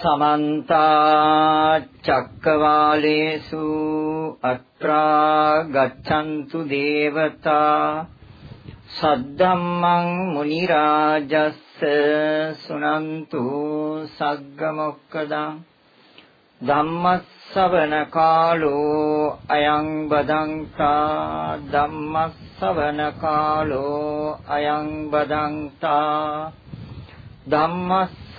සමන්ත චක්කවාලේසු අත්‍රා ගච්ඡන්තු දේවතා සද්දම්මං මුනි රාජස්ස සුනන්තු සග්ග මොක්කදං ධම්මස්සවන කාලෝ අයං බදංතා ධම්මස්සවන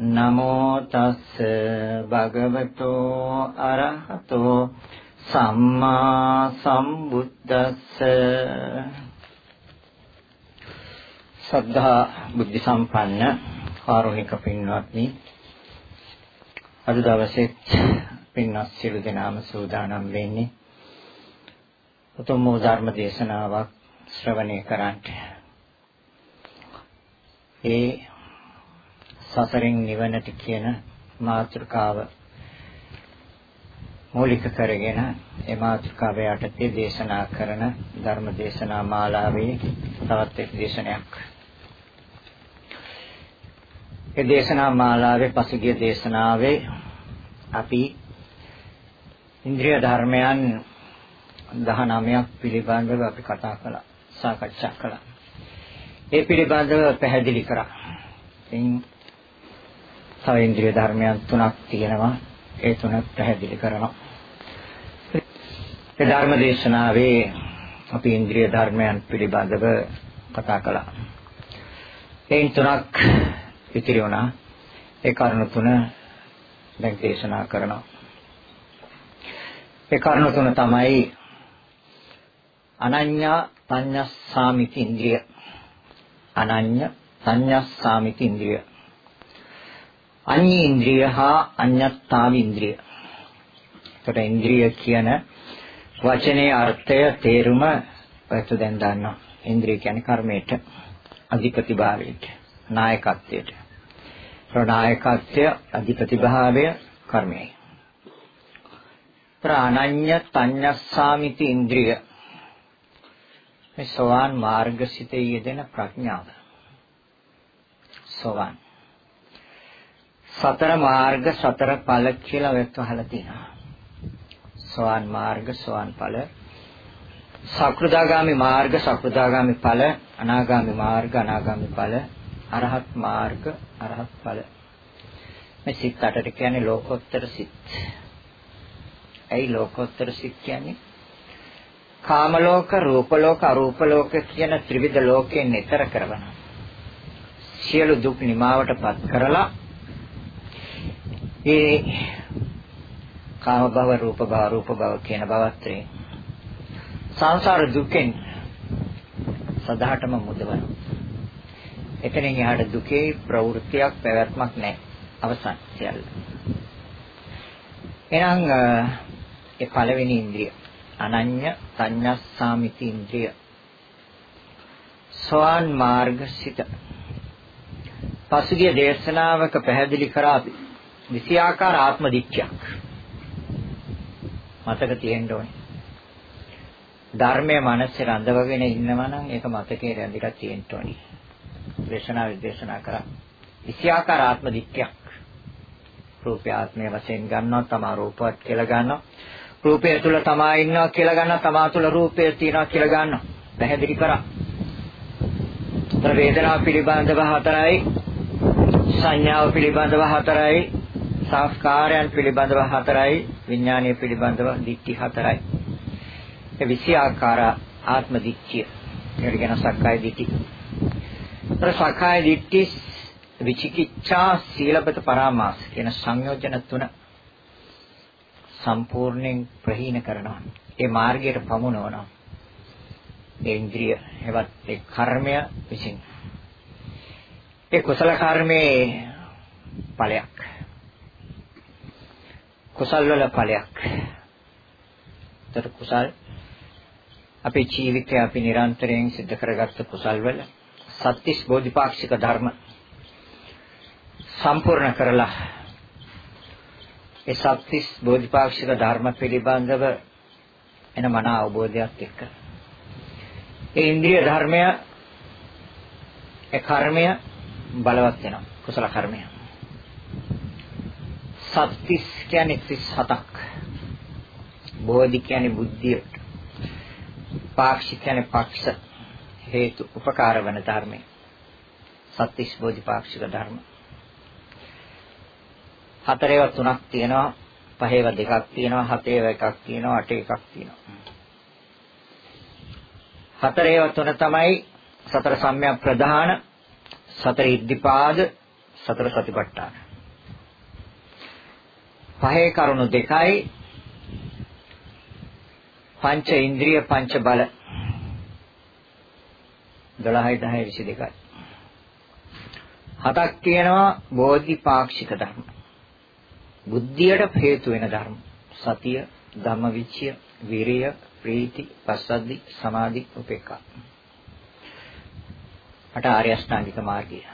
නමෝ තස්ස භගවතෝ අරහතෝ සම්මා සම්බුද්දස්ස. සද්ධා බුද්ධ සම්පන්න කාරුණික පින්වත්නි අද දවසේ පින්වත් සියලු දෙනාම සූදානම් වෙන්නේ උතුම් වූ ධර්ම දේශනාවක් ශ්‍රවණය කරන්නට. ඒ සසරින් නිවනට කියන මාතෘකාව මූලික කරගෙන ඒ මාතෘකාව යටතේ දේශනා කරන ධර්ම දේශනා මාලාවේ තවත් එක් දේශනයක්. ඒ දේශනා මාලාවේ පසුගිය දේශනාවේ අපි ඉන්ද්‍රිය ධර්මයන් 19ක් පිළිබඳව අපි කතා කළා සාකච්ඡා කළා. ඒ පිළිබඳව පැහැදිලි කරා. ඉතින් තව ඉන්ද්‍රිය ධර්මයන් තුනක් තියෙනවා. ඒ තුන පැහැදිලි කරනවා. ඒ ධර්ම දේශනාවේ අපි ඉන්ද්‍රිය ධර්මයන් පිළිබඳව කතා කළා. එයින් තුනක් ඉතිරි වුණා. ඒ කරුණු තුන දැන් දේශනා කරනවා. ඒ කරුණු තුන තමයි අනඤ්ඤා පඤ්ඤස්සාමිති ඉන්ද්‍රිය. අනඤ්ඤ සංඤස්සාමිති ඉන්ද්‍රිය. අඤ්ඤ ඉන්ද්‍රිය හා අඤ්ඤත්තාව ඉන්ද්‍රිය. එතකොට ඉන්ද්‍රිය කියන වචනේ අර්ථය තේරුම ඔයත් දැන් දන්නවා. ඉන්ද්‍රිය කියන්නේ කර්මයට අධිපති භාවයට නායකත්වයට. ප්‍රනායකත්වය අධිපති භාවය කර්මයයි. ප්‍රාණඤ්ඤ තඤ්ඤස්සාමිති ඉන්ද්‍රිය මේ සෝවාන් මාර්ගසිතේ යෙදෙන ප්‍රඥාව. සෝවාන් සතර මාර්ග සතර ඵල කියලා ඔයත් අහලා තියෙනවා. සෝවාන් මාර්ග සෝවාන් ඵල සක්‍ෘදාගාමි මාර්ග සක්‍ෘදාගාමි ඵල අනාගාමි මාර්ග අනාගාමි ඵල අරහත් මාර්ග අරහත් ඵල මේ සිත් අටට කියන්නේ ලෝකෝත්තර සිත්. ඇයි ලෝකෝත්තර සිත් කියන්නේ? කාම ලෝක, රූප ලෝක, අරූප ලෝක කියන ත්‍රිවිධ ලෝකයෙන් ඈතර කරවන. සියලු දුක් නිමාවටපත් කරලා ඒ කාම භව රූප භව රූප භව කියන භවත්‍රේ සංසාර දුකෙන් සදාටම මුදවන. එතනින් එහාට දුකේ ප්‍රවෘත්තියක් පැවැත්මක් නැහැ. අවසන් සියල්ල. එහෙනම් ඒ පළවෙනි ඉන්ද්‍රිය අනඤ්‍ය සංඤස්සාමිති ඉන්ද්‍රිය සෝවාන් මාර්ගසිත පසුගිය දේශනාවක පැහැදිලි කරා විෂයාකාර ආත්ම දික්ඛයක්. මතක තියෙන්න ඕනේ. ධර්මයේ මනසේ රඳවගෙන ඉන්නවා නම් ඒක මතකේ රැඳිලා තියෙන්න ඕනේ. දේශනා විදේශනා කරා. විෂයාකාර ආත්ම දික්ඛයක්. රූපය ආත්මය වශයෙන් ගන්නවා තමා රූපවත් කියලා ගන්නවා. රූපය තුල තමා ඉන්නවා කියලා ගන්නවා තමා තුල රූපය තියෙනවා කියලා ගන්නවා. පැහැදිලි කරා. වේදනාව පිළිබඳව හතරයි සංඥාව පිළිබඳව හතරයි සංස්කාරයන් පිළිබඳව හතරයි විඥානීය පිළිබඳව දික්ටි හතරයි. ඒ විසි ආකාර ආත්ම දික්තිය. ඒකට කියන සක්කාය දිට්ඨි. ඒ සක්කාය දිට්ඨි විචිකිච්ඡා සීලබත පරාමාස කියන සංයෝජන තුන සම්පූර්ණයෙන් ප්‍රහීන කරනවා. ඒ මාර්ගයට පමුණවනවා. ඒ ඉන්ද්‍රිය හෙවත් ඒ කර්මය විසින්. ඒ කුසල කර්මයේ ඵලයක්. කුසල් වල ඵලයක්. ඒතර කුසල් අපේ ජීවිතය අපි නිරන්තරයෙන් සිද්ධ කරගත්ත කුසල් වල සත්‍තිස් බෝධිපාක්ෂික ධර්ම සම්පූර්ණ කරලා ඒ සත්‍තිස් බෝධිපාක්ෂික ධර්ම පිළිබඳව එන මන අවබෝධයක් එක්ක. ඒ ඉන්ද්‍රිය ධර්මය ඒ කර්මය බලවත් වෙනවා. කුසල කර්මය. සත්‍තිස් කියන්නේ 37ක් බෝධි කියන්නේ බුද්ධිය පාක්ෂික කියන්නේ පක්ෂ හේතු උපකාර වන ධර්මය. සත්‍තිස් බෝධිපාක්ෂික ධර්ම. හතරේව තුනක් තියෙනවා. පහේව දෙකක් තියෙනවා. හතේව එකක් තියෙනවා. අටේ එකක් තියෙනවා. හතරේව තුන තමයි සතර සම්‍යක් ප්‍රධාන සතර ඉද්ධිපාද සතර සතිපට්ඨාන. පහේ කරුණු දෙකයි පංච ඉන්ද්‍රිය පංච බල 12යි 10යි 22යි හතක් තියෙනවා බෝධිපාක්ෂික ධර්ම බුද්ධියට හේතු වෙන ධර්ම. සතිය, ධම්මවිචය, විරිය, ප්‍රීති, පස්සද්ධි, සමාධි, උපේක්ඛා. අට ආර්ය අෂ්ටාංගික මාර්ගය.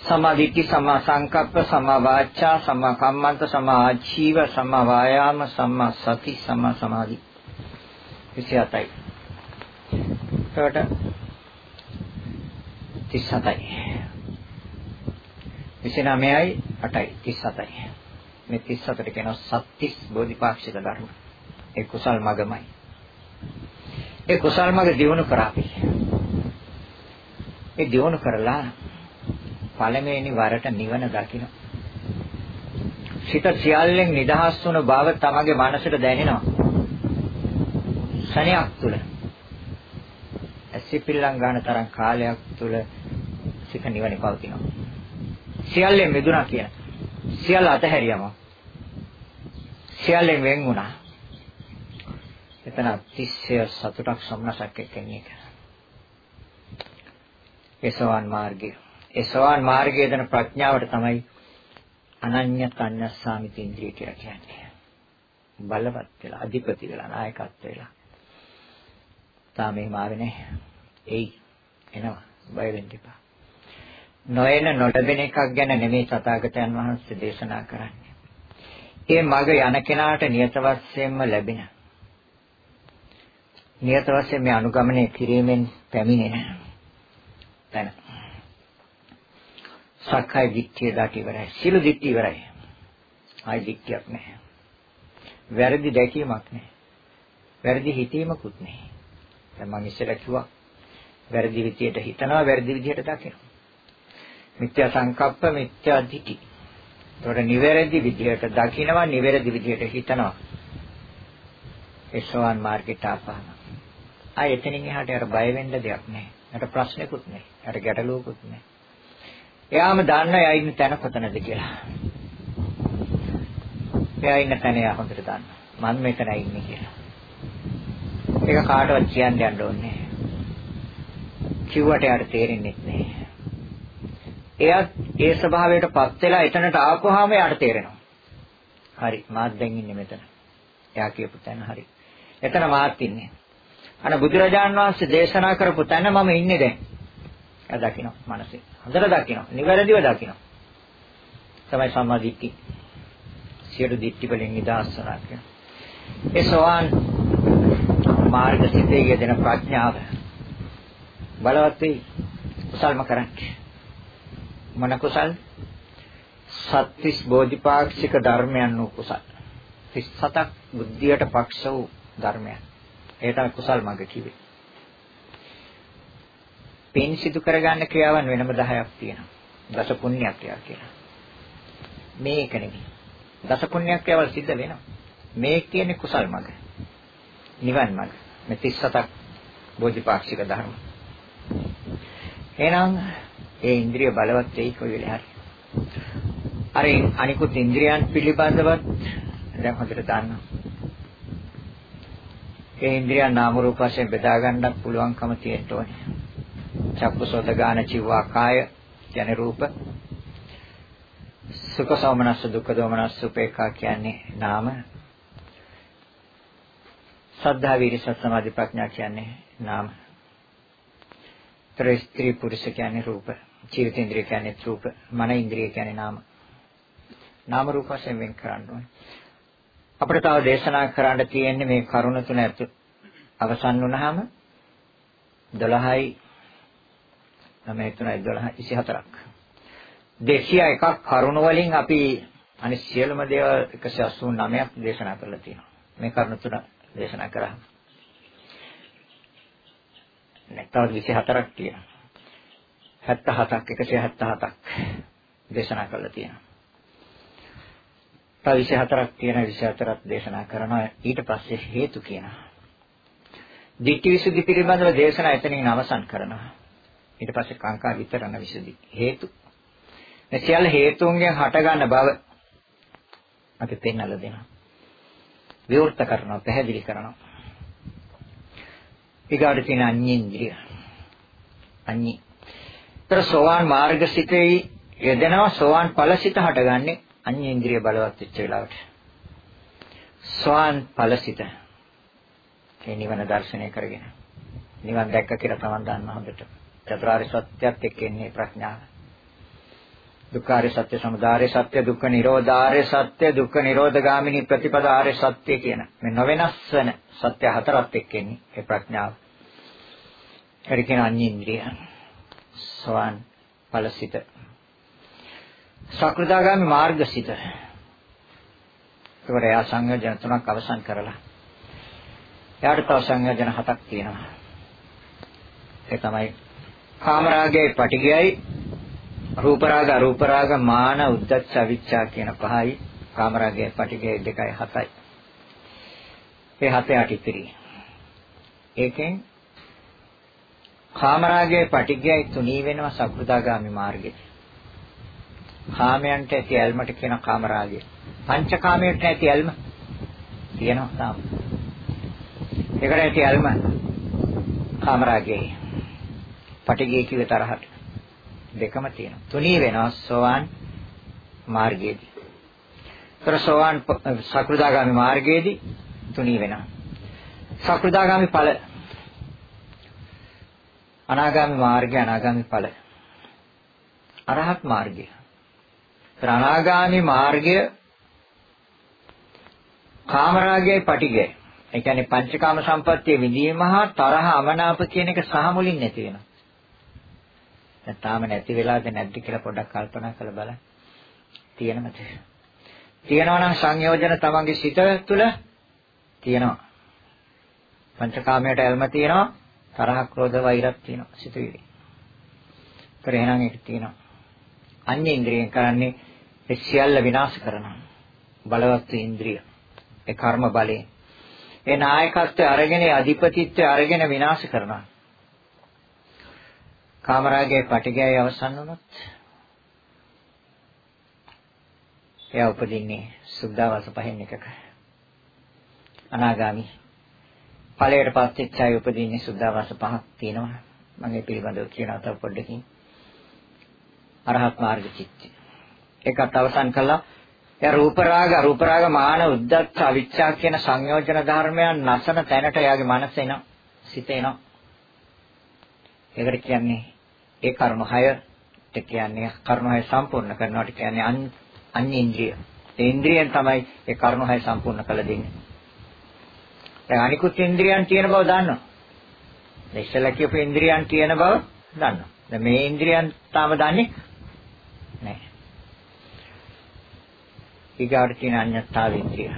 සමාධිත්‍ය සමා සංකප්ප සමා වාචා සමා කම්මන්ත සමා ආජීව සමා වායාම සමා සති සමා සමාධි 27යි. එතකොට 37යි. 29යි 8යි 37යි. මේ 37ට කියනවා සත්‍තිස් බෝධිපාක්ෂික ධර්ම. ඒ කුසල් මගමයි. ඒ කුසල් මග දියුණු කරાવી. ඒ දියුණු කරලා පළමුවෙනි වරට නිවන දකින්න. සිත සියල්ලෙන් නිදහස් වුණ බව තමගේ මනසට දැනෙනවා. ශණයක් තුල. ඇසිපිල්ලම් ගන්න තරම් කාලයක් තුල සිත නිවනේ පවතිනවා. සියල්ලෙන් මිදුණා කියන. සියල්ල අතහැරියම. සියල්ලෙන් වෙන් වුණා. එතන තිස්සය සතුටක් සම්නසක් එක්කෙනියක. ඒසෝවන් මාර්ගය. ඒසෝවන් මාර්ගයේ දෙන ප්‍රඥාවට තමයි අනන්‍ය තඤ්ඤස්සාමිත ඉන්ද්‍රිය කියලා කියන්නේ. බලවත් වෙලා අධිපති වෙලා නායකත්ව වෙලා. තාම එහෙම ආවේ නැහැ. එයි එනවා බය වෙන්න එපා. නොයන නොලැබෙන එකක් ගැන නෙමෙයි තථාගතයන් වහන්සේ දේශනා කරන්නේ. ඒ මග යන කෙනාට නියත වශයෙන්ම ලැබෙන. නියත වශයෙන් මේ අනුගමනය කිරීමෙන් පැමිණෙන තැන. සක්කාය දිට්ඨිය දාට ඉවරයි. සිළු දිට්ඨිය ඉවරයි. ආයි දිට්ඨියක් නැහැ. වැරදි දැකීමක් නැහැ. වැරදි හිතීමකුත් නැහැ. දැන් මම ඉස්සෙල්ලා කිව්වා වැරදි විදියට හිතනවා වැරදි විදියට දකිනවා. මිත්‍යා සංකප්ප මිත්‍යා දිටි. ඒකට නිවැරදි විදිහට දකිනවා නිවැරදි විදිහට හිතනවා. ඒ සෝවන් මාර්ගයට ආපහම. ආ එතනින් එහාට අර බය වෙන්න දෙයක් නැහැ. අර ප්‍රශ්නෙකුත් නැහැ. අර ගැටලුවකුත් නැහැ. එයාම දන්න එයා ඉන්න තැන කොතනද කියලා. එයා ඉන්න තැන එයා හොඳට දන්නවා. මම මෙතන ඉන්නේ කියලා. ඒක කාටවත් කියන්න යන්න ඕනේ නැහැ. කිව්වට යාට තේරෙන්නේ නැහැ. එයත් ඒ ස්වභාවයටපත් වෙලා එතනට ආපුවාම එයාට තේරෙනවා. හරි මාත් දැන් ඉන්නේ මෙතන. එයා කියපු තැන හරි. එතන මාත් ඉන්නේ. අන බුදුරජාන් වහන්සේ දේශනා කරපු තැන මම ඉන්නේ දැන්. එයා දකිනවා මනසේ. හොඳට දකිනවා. නිවැරදිව දකිනවා. තමයි සම්මා දිට්ඨි. සියලු දිට්ඨි වලින් නිදහස් වෙනවා කියන. ඒ සෝවාන් මාර්ග සිතේ යෙදෙන ප්‍රඥාව බලවත් වෙයි. කුසල්ම කරන්නේ. මොන කුසල්? සත්‍තිස් බෝධිපාක්ෂික ධර්මයන් වූ කුසල්. 37ක් බුද්ධියට පක්ෂ වූ ධර්මයන්. ඒ තමයි කුසල් මඟ කිව්වේ. පින් සිදු කරගන්න ක්‍රියාවන් වෙනම 10ක් තියෙනවා. දස පුණ්‍ය ක්‍රියා කියලා. මේක නෙමෙයි. දස පුණ්‍ය ක්‍රියාවල් සිද්ධ වෙනවා. මේ කියන්නේ කුසල් මඟ. නිවන් මඟ. මේ 37ක් බෝධිපාක්ෂික ධර්ම. එහෙනම් ඒ ඉන්ද්‍රිය බලවත් වෙයි කොයි වෙලේ හරි. අර අනිකුත් ඉන්ද්‍රියන් පිළිබඳවත් දැන් හොඳට දන්නවා. ඒ ඉන්ද්‍රියන් නාම රූප වශයෙන් බෙදා ගන්නත් පුළුවන්කම තියෙන්න ඕනේ. චක්කුසෝත ගාන චිවා කාය කියන රූප සුඛ සෝමනස්ස දුක්ඛ දෝමනස්ස උපේක්ඛා කියන්නේ නාම සද්ධා වීර්ය සත් සමාධි ප්‍රඥා කියන්නේ නාම. තර ස්ත්‍රී පුරුෂ කියන්නේ රූප. චිත්තේන්ද්‍රිය කියන්නේ රූප. මන ඉන්ද්‍රිය කියන්නේ නාම. නාම රූප වශයෙන් වෙන් කරන්න ඕනේ. අපිට තව දේශනා කරන්න තියෙන්නේ මේ කරුණ තුන ඇතු අවසන් වුණාම 12යි 9 3යි 12 24ක් 201ක් කරුණ වලින් අපි අනිත් සියලුම දේවල් 189ක් දේශනා කරලා තියෙනවා. මේ කරුණ තුන දේශනා කරා. නැත්නම් 24ක් තියෙනවා. 77ක් 177ක් දේශනා කරලා තියෙනවා. තව 24ක් තියෙන 24ක් දේශනා කරනවා ඊට පස්සේ හේතු කියනවා. ditthi visuddhi පිළිබඳව දේශනා එතනින් අවසන් කරනවා. ඊට පස්සේ කාංකා විතරණ විසුද්ධි හේතු. මේ සියල්ල හේතුන්ගෙන් හටගන්න බව අපි පෙන්වලා දෙනවා. විවෘත කරනවා, පැහැදිලි කරනවා. ඊගාට තියෙන අඤ්ඤේන්ද්‍රිය. අඤ්ඤි. ତර සෝවාන් මාර්ගසිතේ යෙදෙනවා සෝවාන් ඵලසිත හටගන්නේ අඤ්ඤේන්ද්‍රිය බලවත් වෙච්ච වෙලාවට. සෝවාන් ඵලසිත. ඒ නිවන දර්ශනය කරගෙන. නිවන් දැක්ක කියලා තමන් දන්නා හොඳට. චතුරාර්ය සත්‍යයත් එක්ක එන්නේ ප්‍රඥාව. දුක්ඛාරය සත්‍ය සමුදාය සත්‍ය දුක්ඛ නිරෝධාරය සත්‍ය දුක්ඛ නිරෝධගාමිනී ප්‍රතිපදාාරය සත්‍ය කියන මේ නොවෙනස් වෙන සත්‍ය හතරත් එක්ක එන්නේ ඒ ප්‍රඥාව. ඒකට කියන අඤ්ඤේන්ද්‍රිය. සෝවාන් ඵලසිත. සකෘදාගාමි මාර්ගසිත. ඒකට යා සංයෝජන තුනක් අවසන් කරලා. එයාට තව සංයෝජන හතක් තියෙනවා. ඒ තමයි කාමරාගයේ පටිගයයි රූප රාග අරූප රාග මාන උද්දච්ච අවිච්ඡා කියන පහයි කාමරාගයේ පටිඝය දෙකයි හතයි. ඒ හතේ අටිතිරි. ඒකෙන් කාමරාගයේ පටිඝයයි තුනී වෙනවා සකෘදාගාමි මාර්ගෙට. කාමයන්ට ඇති ඇල්මට කියන කාමරාගය. පංචකාමයට ඇති ඇල්ම තියෙනවා තාම. ඒකට ඇති ඇල්ම කාමරාගයයි. පටිඝය කිව්ව තරහට. දෙකම තියෙනවා. තුනී වෙනවා සෝවාන් මාර්ගයේදී. ତර සෝවාන් සකෘදාගාමි මාර්ගයේදී තුනී වෙනවා. සකෘදාගාමි ඵල අනාගාමි මාර්ගය අනාගාමි ඵල අරහත් මාර්ගය. තර අනාගාමි මාර්ගය කාමරාගයයි පටිගයයි. ඒ කියන්නේ පංචකාම සම්පත්තිය විඳීම හා තරහ අමනාප කියන එක සහ මුලින් නැති වෙනවා. දැන් තාම නැති වෙලාද නැද්ද කියලා පොඩ්ඩක් කල්පනා කරලා බලන්න. තියෙනවද? තියෙනවා නම් සංයෝජන තමන්ගේ සිත තුළ තියෙනවා. පංචකාමයට ඇල්ම තියෙනවා, තරහ, ක්‍රෝධ, වෛරත් තියෙනවා සිතුවිලි. ඒතර එහෙනම් ඒක තියෙනවා. අන්‍ය ඉන්ද්‍රියෙන් කරන්නේ ඒ සියල්ල විනාශ කරනවා. බලවත් ඉන්ද්‍රිය. ඒ කර්ම බලයෙන්. ඒ නායකත්වය අරගෙන අධිපතිත්වය අරගෙන විනාශ කරනවා. කාමරාගයේ පටිගයයි අවසන් වුණොත් එයා උපදින්නේ සුද්ධාවාස පහෙන් එකක. අනාගාමි. ඵලයට පස්සෙත් ඡාය උපදින්නේ සුද්ධාවාස පහක් තියෙනවා. මම ඒ පිළිබඳව කියනවා තව පොඩ්ඩකින්. අරහත් මාර්ග චිත්ත. ඒකත් අවසන් කළා. එයා රූප රාග රූප රාග මාන උද්දච්ච අවිච්ඡා කියන සංයෝජන ධර්මයන් නැසන තැනට එයාගේ මනස එනවා සිත එනවා. ඒකට කියන්නේ ඒ කරුණු 6ට කියන්නේ කරුණු 6 සම්පූර්ණ කරනවාට කියන්නේ අන්‍ය ඉන්ද්‍රිය. ඒ ඉන්ද්‍රියෙන් තමයි ඒ කරුණු 6 සම්පූර්ණ කළ දෙන්නේ. දැන් අනිකුත් ඉන්ද්‍රියන් තියෙන බව දන්නවා. දැන් ඉස්සෙල්ලා කියපු ඉන්ද්‍රියන් තියෙන බව දන්නවා. දැන් මේ ඉන්ද්‍රියන් තාම දන්නේ නැහැ. ඊගාට තියෙන අඤ්ඤත්තාව ඉන්ද්‍රිය.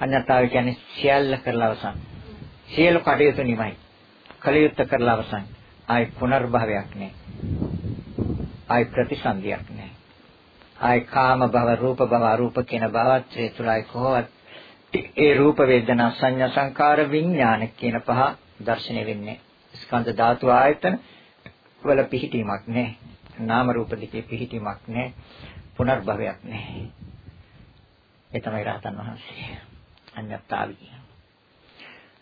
අඤ්ඤත්තාව කියන්නේ සියල්ල කරලා අවසන්. සියලු කටයුතු නිමයි. කලියුත් කරලා අවසන්. ආයි පුනර්භවයක් නැහැ. ආයි ප්‍රතිසන්දියක් නැහැ. ආයි කාම භව රූප භව අරූප කියන භවත් ඒ තුලයි කොහොමද ඒ රූප වේදනා සංඥා සංකාර විඥාන කියන පහ දර්ශනය වෙන්නේ. ස්කන්ධ ධාතු ආයතන වල පිහිටීමක් නැහැ. නාම රූප දෙකේ පිහිටීමක් නැහැ. පුනර්භවයක් නැහැ. ඒ තමයි රහතන් වහන්සේ. අඤ්ඤත්තාවි.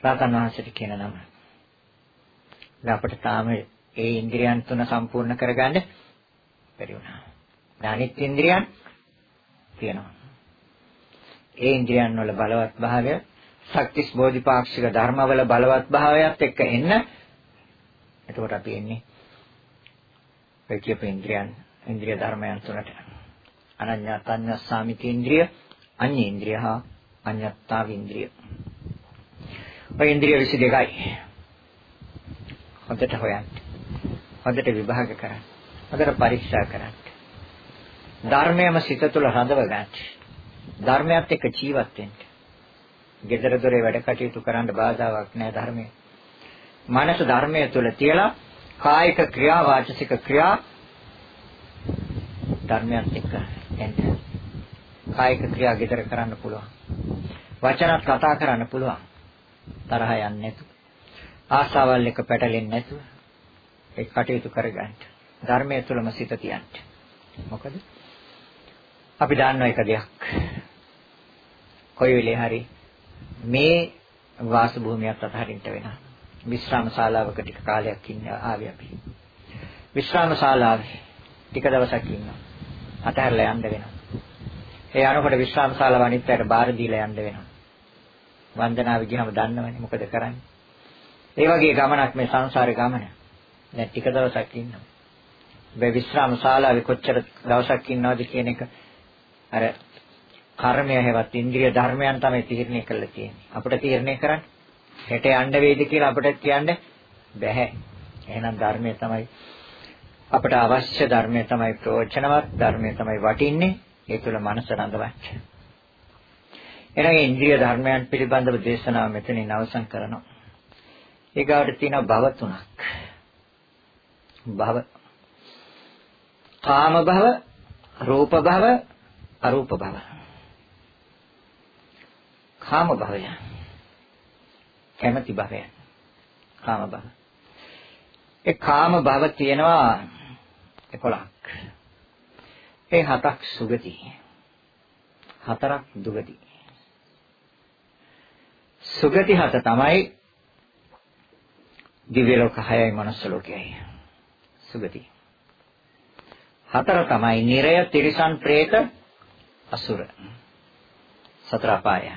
රහතන් වහන්සේට කියන නම. අපිට තාම ඒ ඉන්ද්‍රියන් තුන සම්පූර්ණ කරගන්න බැරි වුණා. අනිත් ඉන්ද්‍රියන් තියෙනවා. ඒ ඉන්ද්‍රියන් වල බලවත් භාවය ශක්තිස් බෝධිපාක්ෂික ධර්මවල බලවත් භාවයත් එක්ක එන්න එතකොට අපි එන්නේ ඔය කියපු ඉන්ද්‍රියන් ඉන්ද්‍රිය ධර්මයන් තුනට අනඤ්ඤා තඤ්ඤා සාමිති ඉන්ද්‍රිය අඤ්ඤ ඉන්ද්‍රිය හා අඤ්ඤත්තා ඉන්ද්‍රිය ඔය ඉන්ද්‍රිය 22යි හොඳට හොයන්න හොඳට විභාග කරන්න හොඳට පරීක්ෂා කරන්න ධර්මයම සිත තුළ රඳව ගන්න ධර්මයත් එක්ක ජීවත් වෙන්න gedara dore වැඩ කටයුතු කරන්න බාධාවක් නැහැ ධර්මයේ මනස ධර්මයේ තුල තියලා කායික ක්‍රියා වාචසික ක්‍රියා ධර්මයත් එක්ක එන්න. කායික ක්‍රියා gedara කරන්න පුළුවන්. වචනත් කතා කරන්න පුළුවන්. තරහ යන්නේ නැතුව. ආසාවල් එක පැටලෙන්නේ නැතුව ඒ කටයුතු කරගන්න. ධර්මයේ තුලම සිත තියන්න. මොකද අපි දන්න එක දෙයක්. කොයි වෙලේ හරි මේ වාස භූමියත් අතහරින්න වෙනවා. විශ්‍රාම ශාලාවක ටික කාලයක් ඉන්න ආවේ අපි. විශ්‍රාම ශාලාවේ ටික දවසක් ඉන්නවා. අතහැරලා යන්න වෙනවා. ඒ යනකොට විශ්‍රාම ශාලාව අනිත් පැයට බාර දීලා යන්න වෙනවා. වන්දනාව ගියම දන්නවනේ මොකද කරන්නේ. ඒ වගේ ගමනක් මේ සංසාරේ ගමන. දැන් ටික දවසක් ඉන්නවා. මේ විශ්‍රාම ශාලාවේ කොච්චර දවසක් ඉන්නවද කියන එක අර කර්මය හැවත් ඉන්ද්‍රිය ධර්මයන් තමයි තීරණය කරලා තියෙන්නේ. අපිට තීරණය කරන්න හෙට යන්න වේද කියලා අපිට කියන්න බැහැ. එහෙනම් ධර්මය තමයි අපට අවශ්‍ය ධර්මය තමයි ප්‍රයෝජනවත් ධර්මය තමයි වටින්නේ ඒ තුළ මනස රඳවන්න. එනගේ ඉන්ද්‍රිය ධර්මයන් පිළිබඳව දේශනාව මෙතනින් අවසන් කරනවා. ඊගාවට තියෙනවා භව තුනක්. භව කාම භව, රූප භව, අරූප භව. කාම භවය කැමැති භවය. කාම භව. ඒ කාම භව තියෙනවා 11ක්. ඒ හතක් සුගති. හතරක් දුගති. සුගති හත තමයි දිව්‍ය ලෝක 6යි මනුස්ස ලෝකයයි. සුගති. හතර තමයි නිරය, තිරිසන්, പ്രേත, අසුර. සතර අපාය.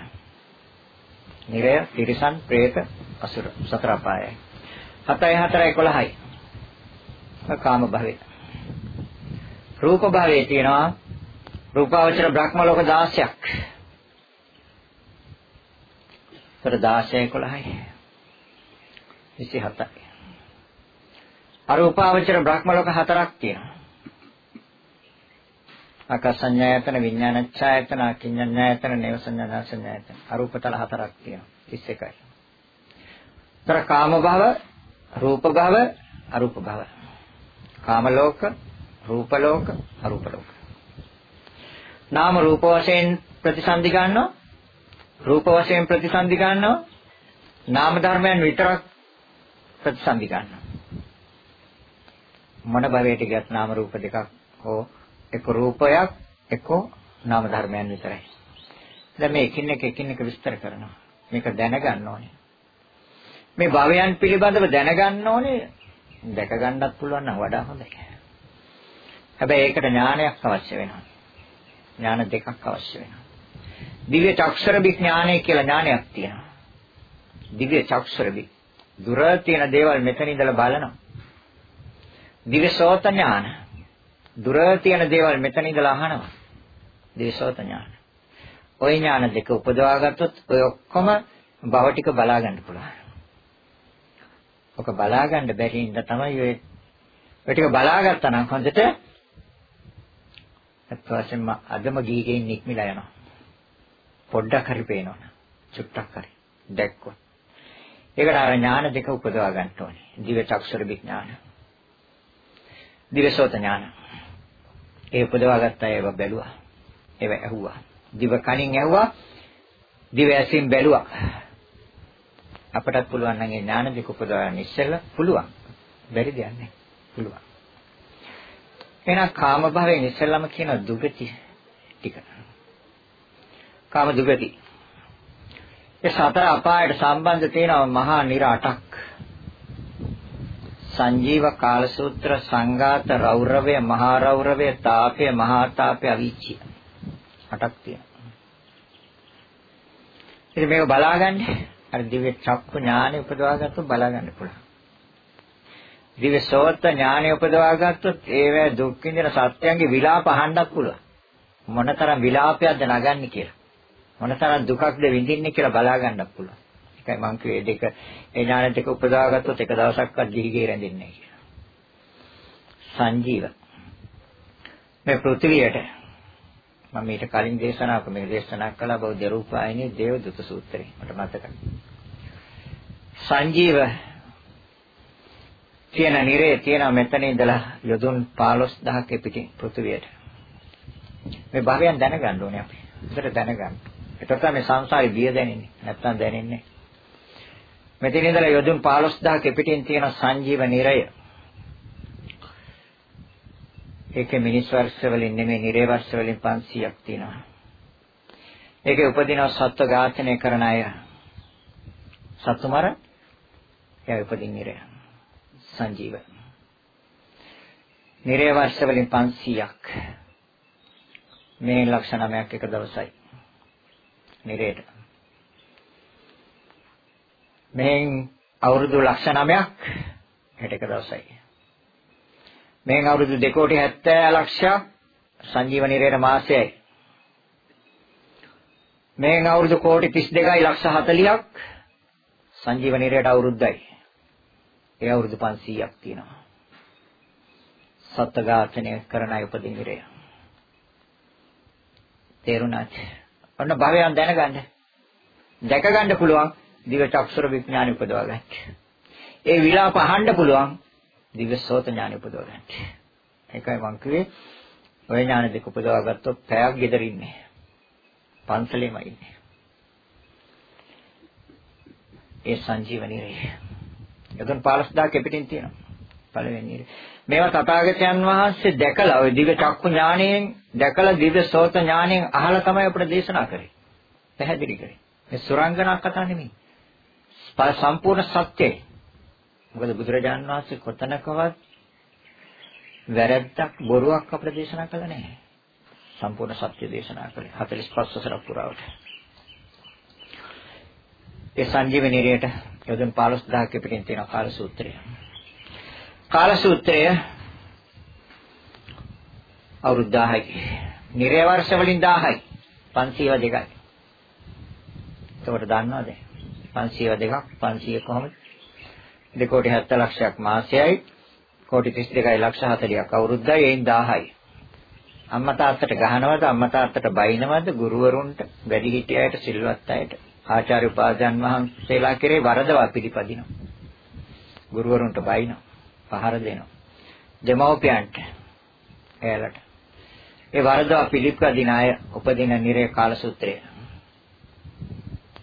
නිරය, තිරිසන්, പ്രേත, අසුර. සතර අපායයි. 7යි 4යි 11යි. කාම භවේ. රූප භවයේ තියෙනවා රූපාවචර බ්‍රහ්ම ලෝක 16ක්. ඒතර 16 11යි. 27යි. අරූපාවචර බ්‍රහ්ම ලෝක හතරක් තියෙනවා. ආකාසඤ්ඤායතන විඥානච්ඡායතන අකිඤ්ඤඤ්ඤායතන නේවසඤ්ඤානාසඤ්ඤායතන අරූපතල හතරක් තියෙනවා 31යි. තර කාම භව, රූප භව, අරූප භව. කාම ලෝක, රූප ලෝක, අරූප ලෝක. නාම රූප වශයෙන් ප්‍රතිසන්දි ගන්නවා. රූප වශයෙන් ප්‍රතිසන්දි ගන්නවා. නාම ධර්මයන් විතරක් ප්‍රතිසන්දි ගන්නවා. මොන භවයට ගියත් නාම රූප දෙකක් හෝ එක රූපයක් එක නාම ධර්මයන් විතරයි. දැන් මේ එකින් එක එකින් එක විස්තර කරනවා. මේක දැනගන්න ඕනේ. මේ භවයන් පිළිබඳව දැනගන්න ඕනේ. දැක ගන්නත් පුළුවන් නම් වඩා හොඳයි. හැබැයි ඒකට ඥානයක් අවශ්‍ය වෙනවා. ඥාන දෙකක් අවශ්‍ය වෙනවා. දිව්‍ය චක්ෂර විඥානය කියලා ඥානයක් තියෙනවා. දිව්‍ය චක්ෂර වි දුර තියෙන දේවල් මෙතන ඉඳලා බලනවා. දිව්‍ය සෝත ඥාන දුර තියෙන දේවල් මෙතන ඉඳලා අහනවා. දේශෝත ඥාන. ওই ඥාන දෙක උපදවා ගත්තොත් ඔය ඔක්කොම භව ටික බලා ගන්න පුළුවන්. ඔක බලා ගන්න බැරි ඉඳ තමයි ඔය ඔය ටික බලා ගත්තා නම් හොඳට අත්වශයෙන්ම අදම ගීගෙන් නික්මිලා යනවා. පොඩ්ඩක් හරි පේනවනේ. චුට්ටක් හරි දැක්කොත්. ඒකට අර ඥාන දෙක උපදවා ගන්න ඕනේ. දිව චක්ෂර විඥාන. දිවසෝත ඥාන. ඒ උපදවාගත්ත අය ඒව බැලුවා. ඒව ඇහුවා. දිව කනින් ඇහුවා. දිව ඇසින් බැලුවා. අපටත් පුළුවන් නම් ඒ ඥාන දෙක උපදවා ගන්න ඉස්සෙල්ලා පුළුවන්. බැරි දෙයක් නැහැ. පුළුවන්. එහෙනම් කාම භවයෙන් ඉස්සෙල්ලාම කියන දුගති ටික. කාම දුගති. ඒ සතර අපායට සම්බන්ධ තියෙනවා මහා නිර 8ක්. සංජීව කාලසූත්‍ර සංඝාත රෞරවය මහා රෞරවය තාපය මහා තාපය අවීචිය අටක් තියෙනවා ඉතින් මේක බලාගන්න අර දිව්‍ය චක්කු ඥානෙ උපදවාගත්තොත් බලාගන්න පුළුවන්. දිව්‍ය සෝත ඥානෙ උපදවාගත්තොත් ඒවැ දුක් විඳින සත්‍යයන්ගේ විලාප අහන්නත් පුළුවන්. මොනතරම් විලාපයක්ද නගන්නේ කියලා. මොනතරම් දුකක්ද විඳින්නේ කියලා බලාගන්නත් පුළුවන්. ඒකයි මං කිව්වේ දෙක ඒ ඥාන දෙක උපදවාගත්තොත් එක දවසක්වත් දිහිගේ රැඳෙන්නේ නැහැ කියලා. සංජීව මේ පෘථිවියට මම ඊට කලින් දේශනාවක මේ දේශනා කළා බෞද්ධ රූපායනී දේවදූත සූත්‍රය මට මතකයි. සංජීව කියන නිරේ තියෙන මෙතන ඉඳලා යොදුන් 15000ක පිටින් පෘථිවියට. මේ භාවයන් දැනගන්න ඕනේ අපි. හොඳට දැනගන්න. එතකොට මේ සංසාරේ බිය දැනෙන්නේ. නැත්තම් දැනෙන්නේ. මෙතන ඉඳලා යොදුන් 15000ක පිටින් තියෙන සංජීව නිරය ඒකේ මිනිස් වර්ෂ වලින් නෙමෙයි නිරේ වර්ෂ වලින් 500ක් තියෙනවා. ඒකේ උපදින සත්ව ඝාතනය කරන අය සත්තුමර එයා උපදින නිරය සංජීව. නිරේ වර්ෂ වලින් 500ක් මේ ලක්ෂණ නමයක් එක දවසයි. නිරේට. මෙහෙන් අවුරුදු ලක්ෂ නමයක් හෙට එක දවසයි. මෙන් අවුරුදු 2 කෝටි 70 ලක්ෂයක් සංජීවනීරේන මාසයයි. මෙන් අවුරුදු කෝටි 32යි ලක්ෂ 40ක් සංජීවනීරේට අවුරුද්දයි. ඒ අවුරුදු 500ක් තියෙනවා. සත්ත්ව ඝාතනය කරන අය උපදින ඉරය. තේරුණාද? ඔන්න භවයන් දැනගන්න. දැක ගන්න පුළුවන් දිව චක්ෂුර විඥානය උපදවා ගන්න. ඒ විලාප අහන්න පුළුවන් දිව්‍ය සෝත ඥාන උපදව ගන්න. ඒකයි මං කිව්වේ ඔය ඥාන දෙක උපදවා ගත්තොත් පැයක් ගෙදර ඉන්නේ. පන්සලෙම ඉන්නේ. ඒ සංජීවනී රේ. යතුන් 15000 කෙපිටින් තියෙනවා. පළවෙනි රේ. මේවා තථාගතයන් වහන්සේ දැකලා ওই දිව්‍ය චක්කු ඥාණයෙන් දැකලා දිව්‍ය සෝත ඥාණයෙන් අහලා තමයි අපිට දේශනා කරේ. පැහැදිලි කරේ. මේ සුරංගනා කතා නෙමෙයි. සම්පූර්ණ සත්‍යයි. මොකද බුදුරජාන් වහන්සේ කොතනකවත් වැරැද්දක් බොරුවක් අපිට දේශනා කළා නැහැ. සම්පූර්ණ සත්‍ය දේශනා කළේ 45 වසර පුරාවට. ඒ සංජීවනීරියට යොදන් 15000ක පිටින් තියෙන කාල සූත්‍රය. කාල සූත්‍රය අවුරුදු 10යි. නිරේ වර්ෂ වලින් 10යි. 502යි. එතකොට දන්නවද? 502ක් 500 කොහොමද? 2 කෝටි 70 ලක්ෂයක් මාසයයි කෝටි 32යි ලක්ෂ 40ක් අවුරුද්දයි එයින් 1000යි අම්මා තාත්තට ගහනවද අම්මා තාත්තට බයිනවද ගුරුවරුන්ට වැඩිහිටියයට සිල්වත් අයට ආචාර්ය උපාධ්‍යයන් වහන්සේලා කෙරේ වරදවා පිළිපදිනවා ගුරුවරුන්ට බයිනවා පහර දෙනවා දෙමව්පියන්ට එයාලට ඒ වරදවා පිළිපදින අය උපදින නිරේ කාල සූත්‍රය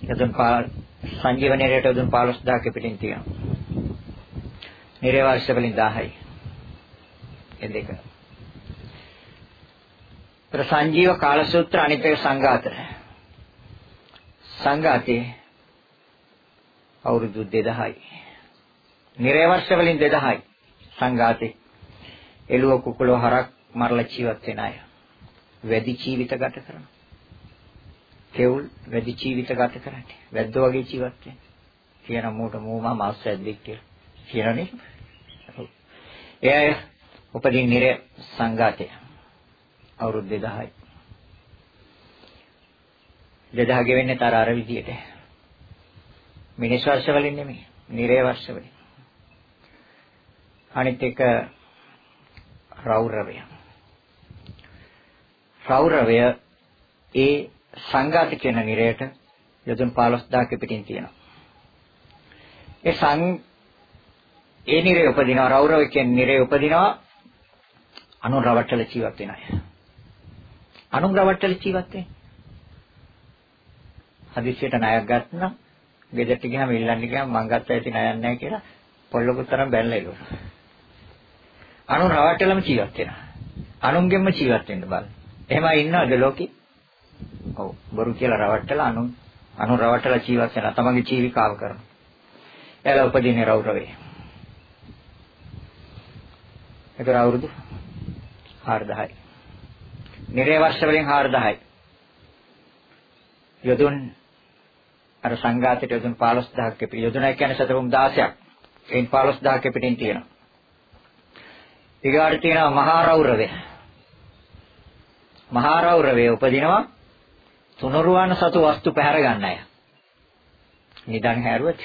යතුන් පා සංජීවනයේ රට යතුන් 15000 පිටින් තියෙනවා නිරේ වර්ෂ වලින් 1000යි. ඒ දෙක. ප්‍රසංජීව කාලසූත්‍ර අනිත් එක සංඝාත. සංඝාතේ අවුරුදු 2000යි. නිරේ වර්ෂ වලින් 2000යි. සංඝාතේ එළුව කුකුල හරක් මරලා ජීවත් වෙන අය. වැඩි ජීවිත ගත කරනවා. කෙවුල් වැඩි ජීවිත ගත කරන්නේ. වැද්දෝ වගේ ජීවත් වෙන්නේ. කියන මූට මූමා මාස් වැද්දෙක් කියලා. කියනනේ. එය උපදින් නිර සංඝාතය. අවුරුදු 2000යි. 2000 ගෙවෙන්නේ තර අර විදියට. මිනිස් වර්ෂ වලින් නෙමෙයි, නිරේ වර්ෂ වලින්. අනිත් එක රෞරවය. රෞරවය ඒ සංඝාත කියන නිරයට යොදුන් 15000 පිටින් තියෙනවා. ඒ සං ඒ නිරේ උපදිනවා රෞරව කියන නිරේ උපදිනවා අනුන් රවට්ටල ජීවත් වෙන අය. අනුන් රවට්ටල ජීවත් වෙන්නේ. හදිස්සියට ණයක් ගත්නම් ගෙදරට ගියාම ඉල්ලන්න ගියාම මං ගත්ත ඇති ණයක් නැහැ කියලා පොල්ලකුත් තරම් බැලලා ඉලුවා. අනුන් රවට්ටලම ජීවත් වෙනවා. අනුන්ගෙන්ම ජීවත් වෙන්න බල. එහෙමයි ඉන්නවද ලෝකේ? ඔව් බොරු කියලා රවට්ටලා අනුන් අනුන් රවට්ටලා ජීවත් වෙනවා. තමන්ගේ ජීවිකාව කරනවා. එයාලා උපදින්නේ රෞරවේ. ඒතර අවුරුදු 4000යි. නිරේ වර්ෂ වලින් 4000යි. යොදුන් අර සංඝාතයට යොදුන් 15000ක් පිටි යොදුනයි කියන්නේ සතරම් 16ක්. එයින් 15000ක් පිටින් තියෙනවා. ඊගාට තියෙනවා මහා රෞරවය. මහා රෞරවය උපදිනවා තුනරුවන් සතු වස්තු පැහැර ගන්න අය. නිදන් හැරුවත්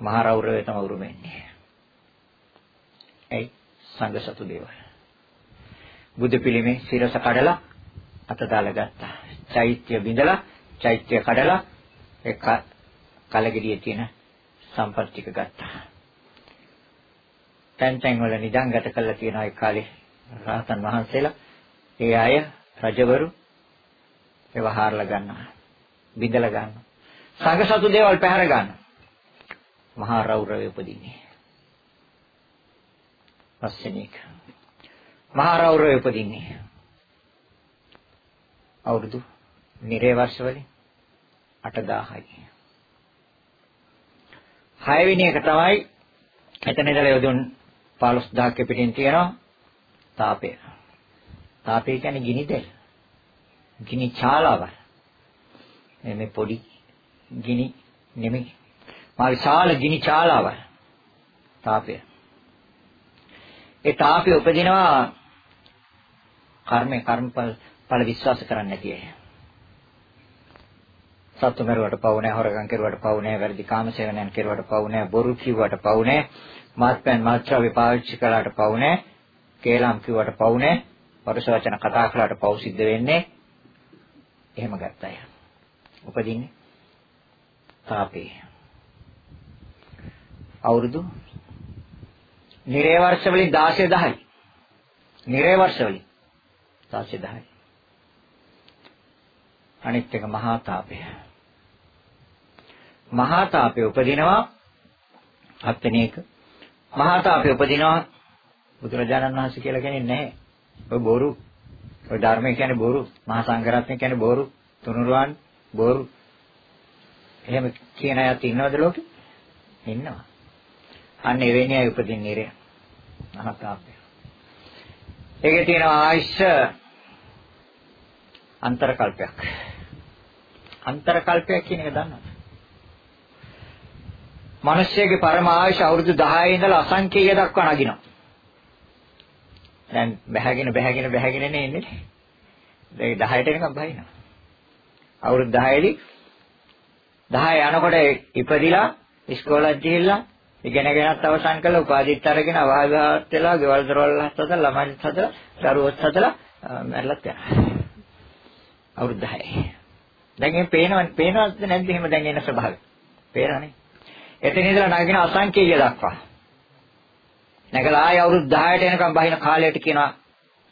මහා රෞරවය තමයි උරුමෙන්නේ. ඒ සංඝ සතු දේවල්. බුදු පිළිමේ සිරස කඩලා අත දාලා ගත්තා. චෛත්‍ය බිඳලා චෛත්‍ය කඩලා ඒ කලගෙඩියේ තියෙන සම්පත් ටික ගත්තා. තැන් තැන් වල නිදන් ගත කළා තියෙනවා ඒ කාලේ රහතන් වහන්සේලා. ඒ අය රජවරු ඒව හාරලා ගන්නවා. බිඳලා ගන්නවා. සංඝ සතු දේවල් පැහැර ගන්නවා. මහා රෞරවය උපදින්නේ. පස්වෙනි එක. මහා රෞරවය උපදින්නේ. අවුරුදු නිරේ වර්ෂවලින් 8000යි. හයවෙනි එක තමයි එතන ඉඳලා යොදුන් 15000ක පිටින් තියෙනවා තාපය. තාපය කියන්නේ ගිනි දෙල්. ගිනි චාලාව. මේ පොඩි ගිනි නෙමෙයි. මා විශාල ගිනි චාලාව. තාපය. ඒ තාපය උපදිනවා කර්මය කර්මඵල ඵල විශ්වාස කරන්නේ නැති අය. සත්තු මරුවට පවු නැහැ, හොරගම් කෙරුවට පවු නැහැ, වැරදි කාමසේවනයන් කෙරුවට පවු නැහැ, බොරු කිව්වට පවු නැහැ, මාත්පැන් මාත්‍රාවේ පාවිච්චි කළාට පවු නැහැ, කේලම් කිව්වට පවු නැහැ, වරස වචන කතා කළාට පවු සිද්ධ වෙන්නේ. එහෙම ගත්තය. උපදින්නේ තාපේ. අවුරුදු නිරේ වර්ෂ වලින් 16 10යි. නිරේ වර්ෂ වලින් 16 10යි. අනිත් එක මහා තාපය. මහා තාපය උපදිනවා හත්වෙනි එක. මහා තාපය උපදිනවා බුදුරජාණන් වහන්සේ කියලා කියන්නේ නැහැ. ඔය බොරු. ඔය ධර්මය කියන්නේ බොරු. මහා සංඝරත්නය කියන්නේ බොරු. තුනුරුවන් බොරු. එහෙම කියන අයත් ඉන්නවද ලෝකෙ? ඉන්නවා. අන්න එවැනි අය උපදින්නේ ඉරේ. මහා තාපය. ඒකේ තියෙනවා ආයුෂ අන්තර කල්පයක්. අන්තර කල්පයක් කියන එක දන්නවද? මිනිස්සෙගේ පරම ආයුෂ අවුරුදු 10 ඉඳලා අසංකේය දක්වා නගිනවා. දැන් බැහැගෙන බැහැගෙන බැහැගෙන නේ එන්නේ. දැන් 10ට එනකම් බහිනවා. අවුරුදු 10 දී 10 යනකොට ඉපදිලා ඉස්කෝලේ ගිහිල්ලා ඉගෙනගෙනත් අවසන් කළා උපාධිත් අරගෙන අවහාගාත් වෙලා ගෙවල් දොරවල් හදලා ළමයිත් හදලා දරුවෝත් හදලා මැරලත් යනවා. අවුරුදු 10. දැන් එහෙම පේනවද පේනවද නැද්ද එහෙම දැන් එන ස්වභාවය? පේනවනේ. එතන ඉඳලා නගින අසංකේය දක්වා. නැගලා ආය අවුරුදු 10ට එනකම් බහින කාලයට කියනවා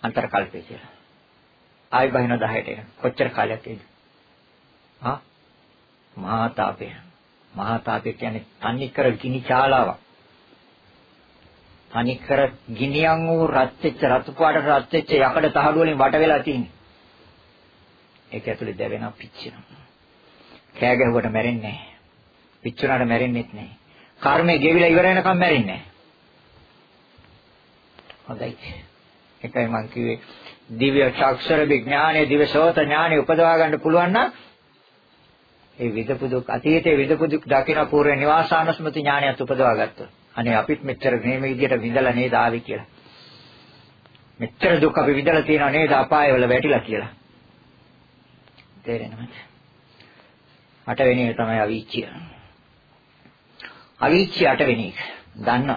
අන්තර්කල්පය කියලා. ආයි බහින 10ට එන. කොච්චර කාලයක් ඒද? ආ මහා තාපය. මහා තාපය කියන්නේ තනිකර ගිනි චාලාවක්. තනිකර ගිනියන් වූ රත් වෙච්ච රතු පාට රත් වෙච්ච යකඩ තහඩු වලින් වට වෙලා තියෙන්නේ. ඒක ඇතුලේ දැවෙනවා පිච්චෙනවා. කෑ ගැහුවට මැරෙන්නේ නැහැ. පිච්චුණාට මැරෙන්නෙත් නැහැ. කර්මය ගෙවිලා ඉවර වෙනකම් මැරෙන්නේ නැහැ. හොඳයි. ඒකයි මම කිව්වේ දිව්‍ය චක්ෂර විඥානයේ දිවසෝත ඥානෙ උපදවා ගන්න පුළුවන් නම් ඒ විදපු දුක් අතීතයේ විදපු දුක් දකින පූර්ව නිවාසානස්මති ඥානයත් උපදවා ගත්තා. අනේ අපිත් මෙච්චර මේ විදියට විඳලා නේද ආවේ කියලා. මෙච්චර දුක් අපි විඳලා තියෙනවා නේද අපායවල වැටිලා කියලා. තේරෙනවද? අටවෙනි එක තමයි අවීචිය. අවීචිය අටවෙනි එක. දන්න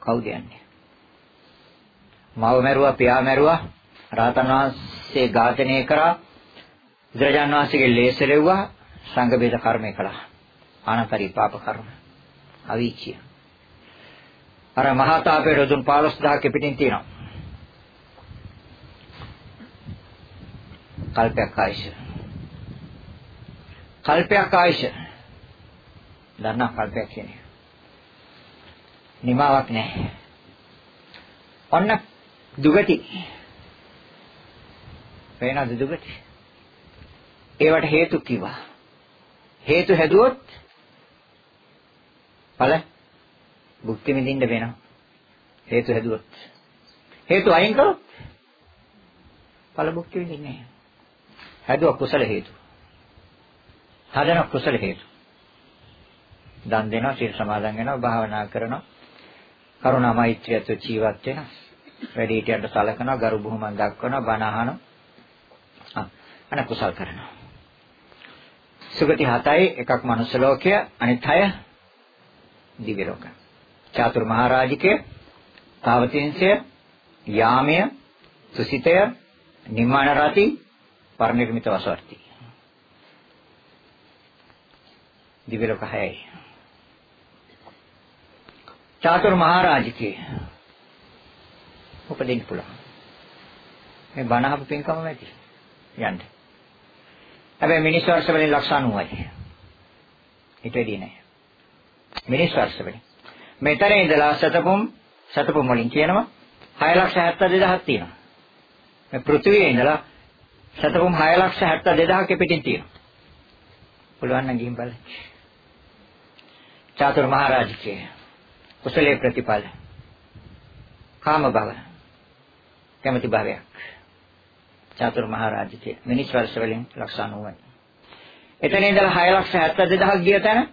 කවුද යන්නේ? මව මැරුවා, පියා මැරුවා, රාතන් වහන්සේ ඝාතනය කරා, බුදුරජාන් වහන්සේගේ ලේසලෙව්වා, සංඝ බේද කර්මය කළා. ආනතරී පාප කර්ම. අවීචිය. අර මහා තාපේ රොදුන් 15000 පිටින් තියෙනවා. කල්පයක් ආයශ. කල්පයක් ආයශ. දන්නා කල්පයක් කියන්නේ. නිමාවක් නැහැ. ඔන්න දුගති. වෙනද දුගති? ඒවට හේතු කිව්වා. හේතු හැදුවොත් ඵල භුක්ති විඳින්න වෙනවා. හේතු හැදුවොත්. හේතු අයින් කළොත් ඵල භුක්ති විඳින්නේ නැහැ. හැදුවා කුසල හේතු. හදන කුසල හේතු. දන් දෙනවා, සීල සමාදන් වෙනවා, භාවනා කරනවා. කරුණා මෛත්‍රියත් ජීවත් වෙනවා. වැඩි හිටියන්ට සලකනවා, ගරු බුහුමන් දක්වනවා, බණ අහනවා. ආ අන කුසල් කරනවා. සුගති හතයි එකක් මනුස්ස ලෝකය, අනිත් හය දිව්‍ය ලෝක. චාතුරු මහරජිකය, තාවතින්සය, යාමය, සුසිතය, නිම්මාන රති, පරිනිර්මිත වසවර්ති. දිව්‍ය ලෝක හයයි. චාතුරු මහරජිකේ උපදින්න පුළුවන්. මේ බණ අහපු පින්කම ඇති. යන්න. හැබැයි මිනිස් වර්ෂ වලින් ලක්ෂ 90යි. ඊට වැඩි නෑ. මිනිස් වර්ෂ වලින්. මෙතන ඉඳලා සතපොම් සතපොම් වලින් කියනවා 672000ක් තියෙනවා. මේ පෘථිවියේ ඉඳලා සතපොම් 672000ක පිටින් තියෙනවා. පුළුවන් නම් ගිහින් බලන්න. චාතුරු මහරජකේ කුසලයේ ප්‍රතිපල කාම භව කැමැති භවයක්. චාතුරු මහරජකේ මිනිස් වර්ෂ වලින් ලක්ෂ 90යි. එතන ඉඳලා 672000ක් ගිය තැන?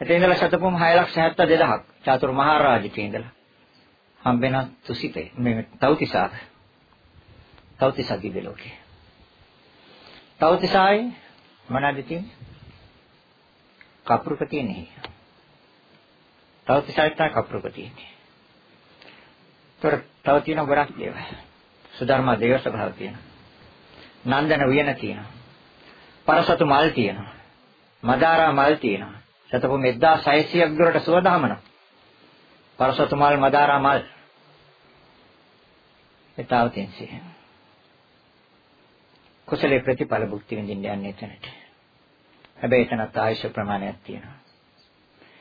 එතන ඉඳලා සතපොම් 672000ක් චාතුරු මහරජකේ ඉඳලා. හම්බෙන තුසිතේ මේ තවතිසාර තවතිසා දිව්‍ය ලෝකේ තවතිසායි මොනවද තියෙන්නේ කප්රුක තියෙන්නේ තවතිසායි තමයි කප්රුක තියෙන්නේ. තොර තව තියෙන ගොඩක් දේවල්. සුධර්ම දේව ස්වභාව තියෙනවා. නන්දන උයන තියෙනවා. පරසතු මල් තියෙනවා. මදාරා මල් තියෙනවා. සතපොම් 1600ක් දුරට සුවදහමනවා පරසතු මල් මදාරා මල්. එතාවතින්සිය. කුසලයේ ප්‍රතිඵල භුක්ති විඳින්න යන්නේ එතනට. හැබැයි එතනත් ආයුෂ ප්‍රමාණයක් තියෙනවා.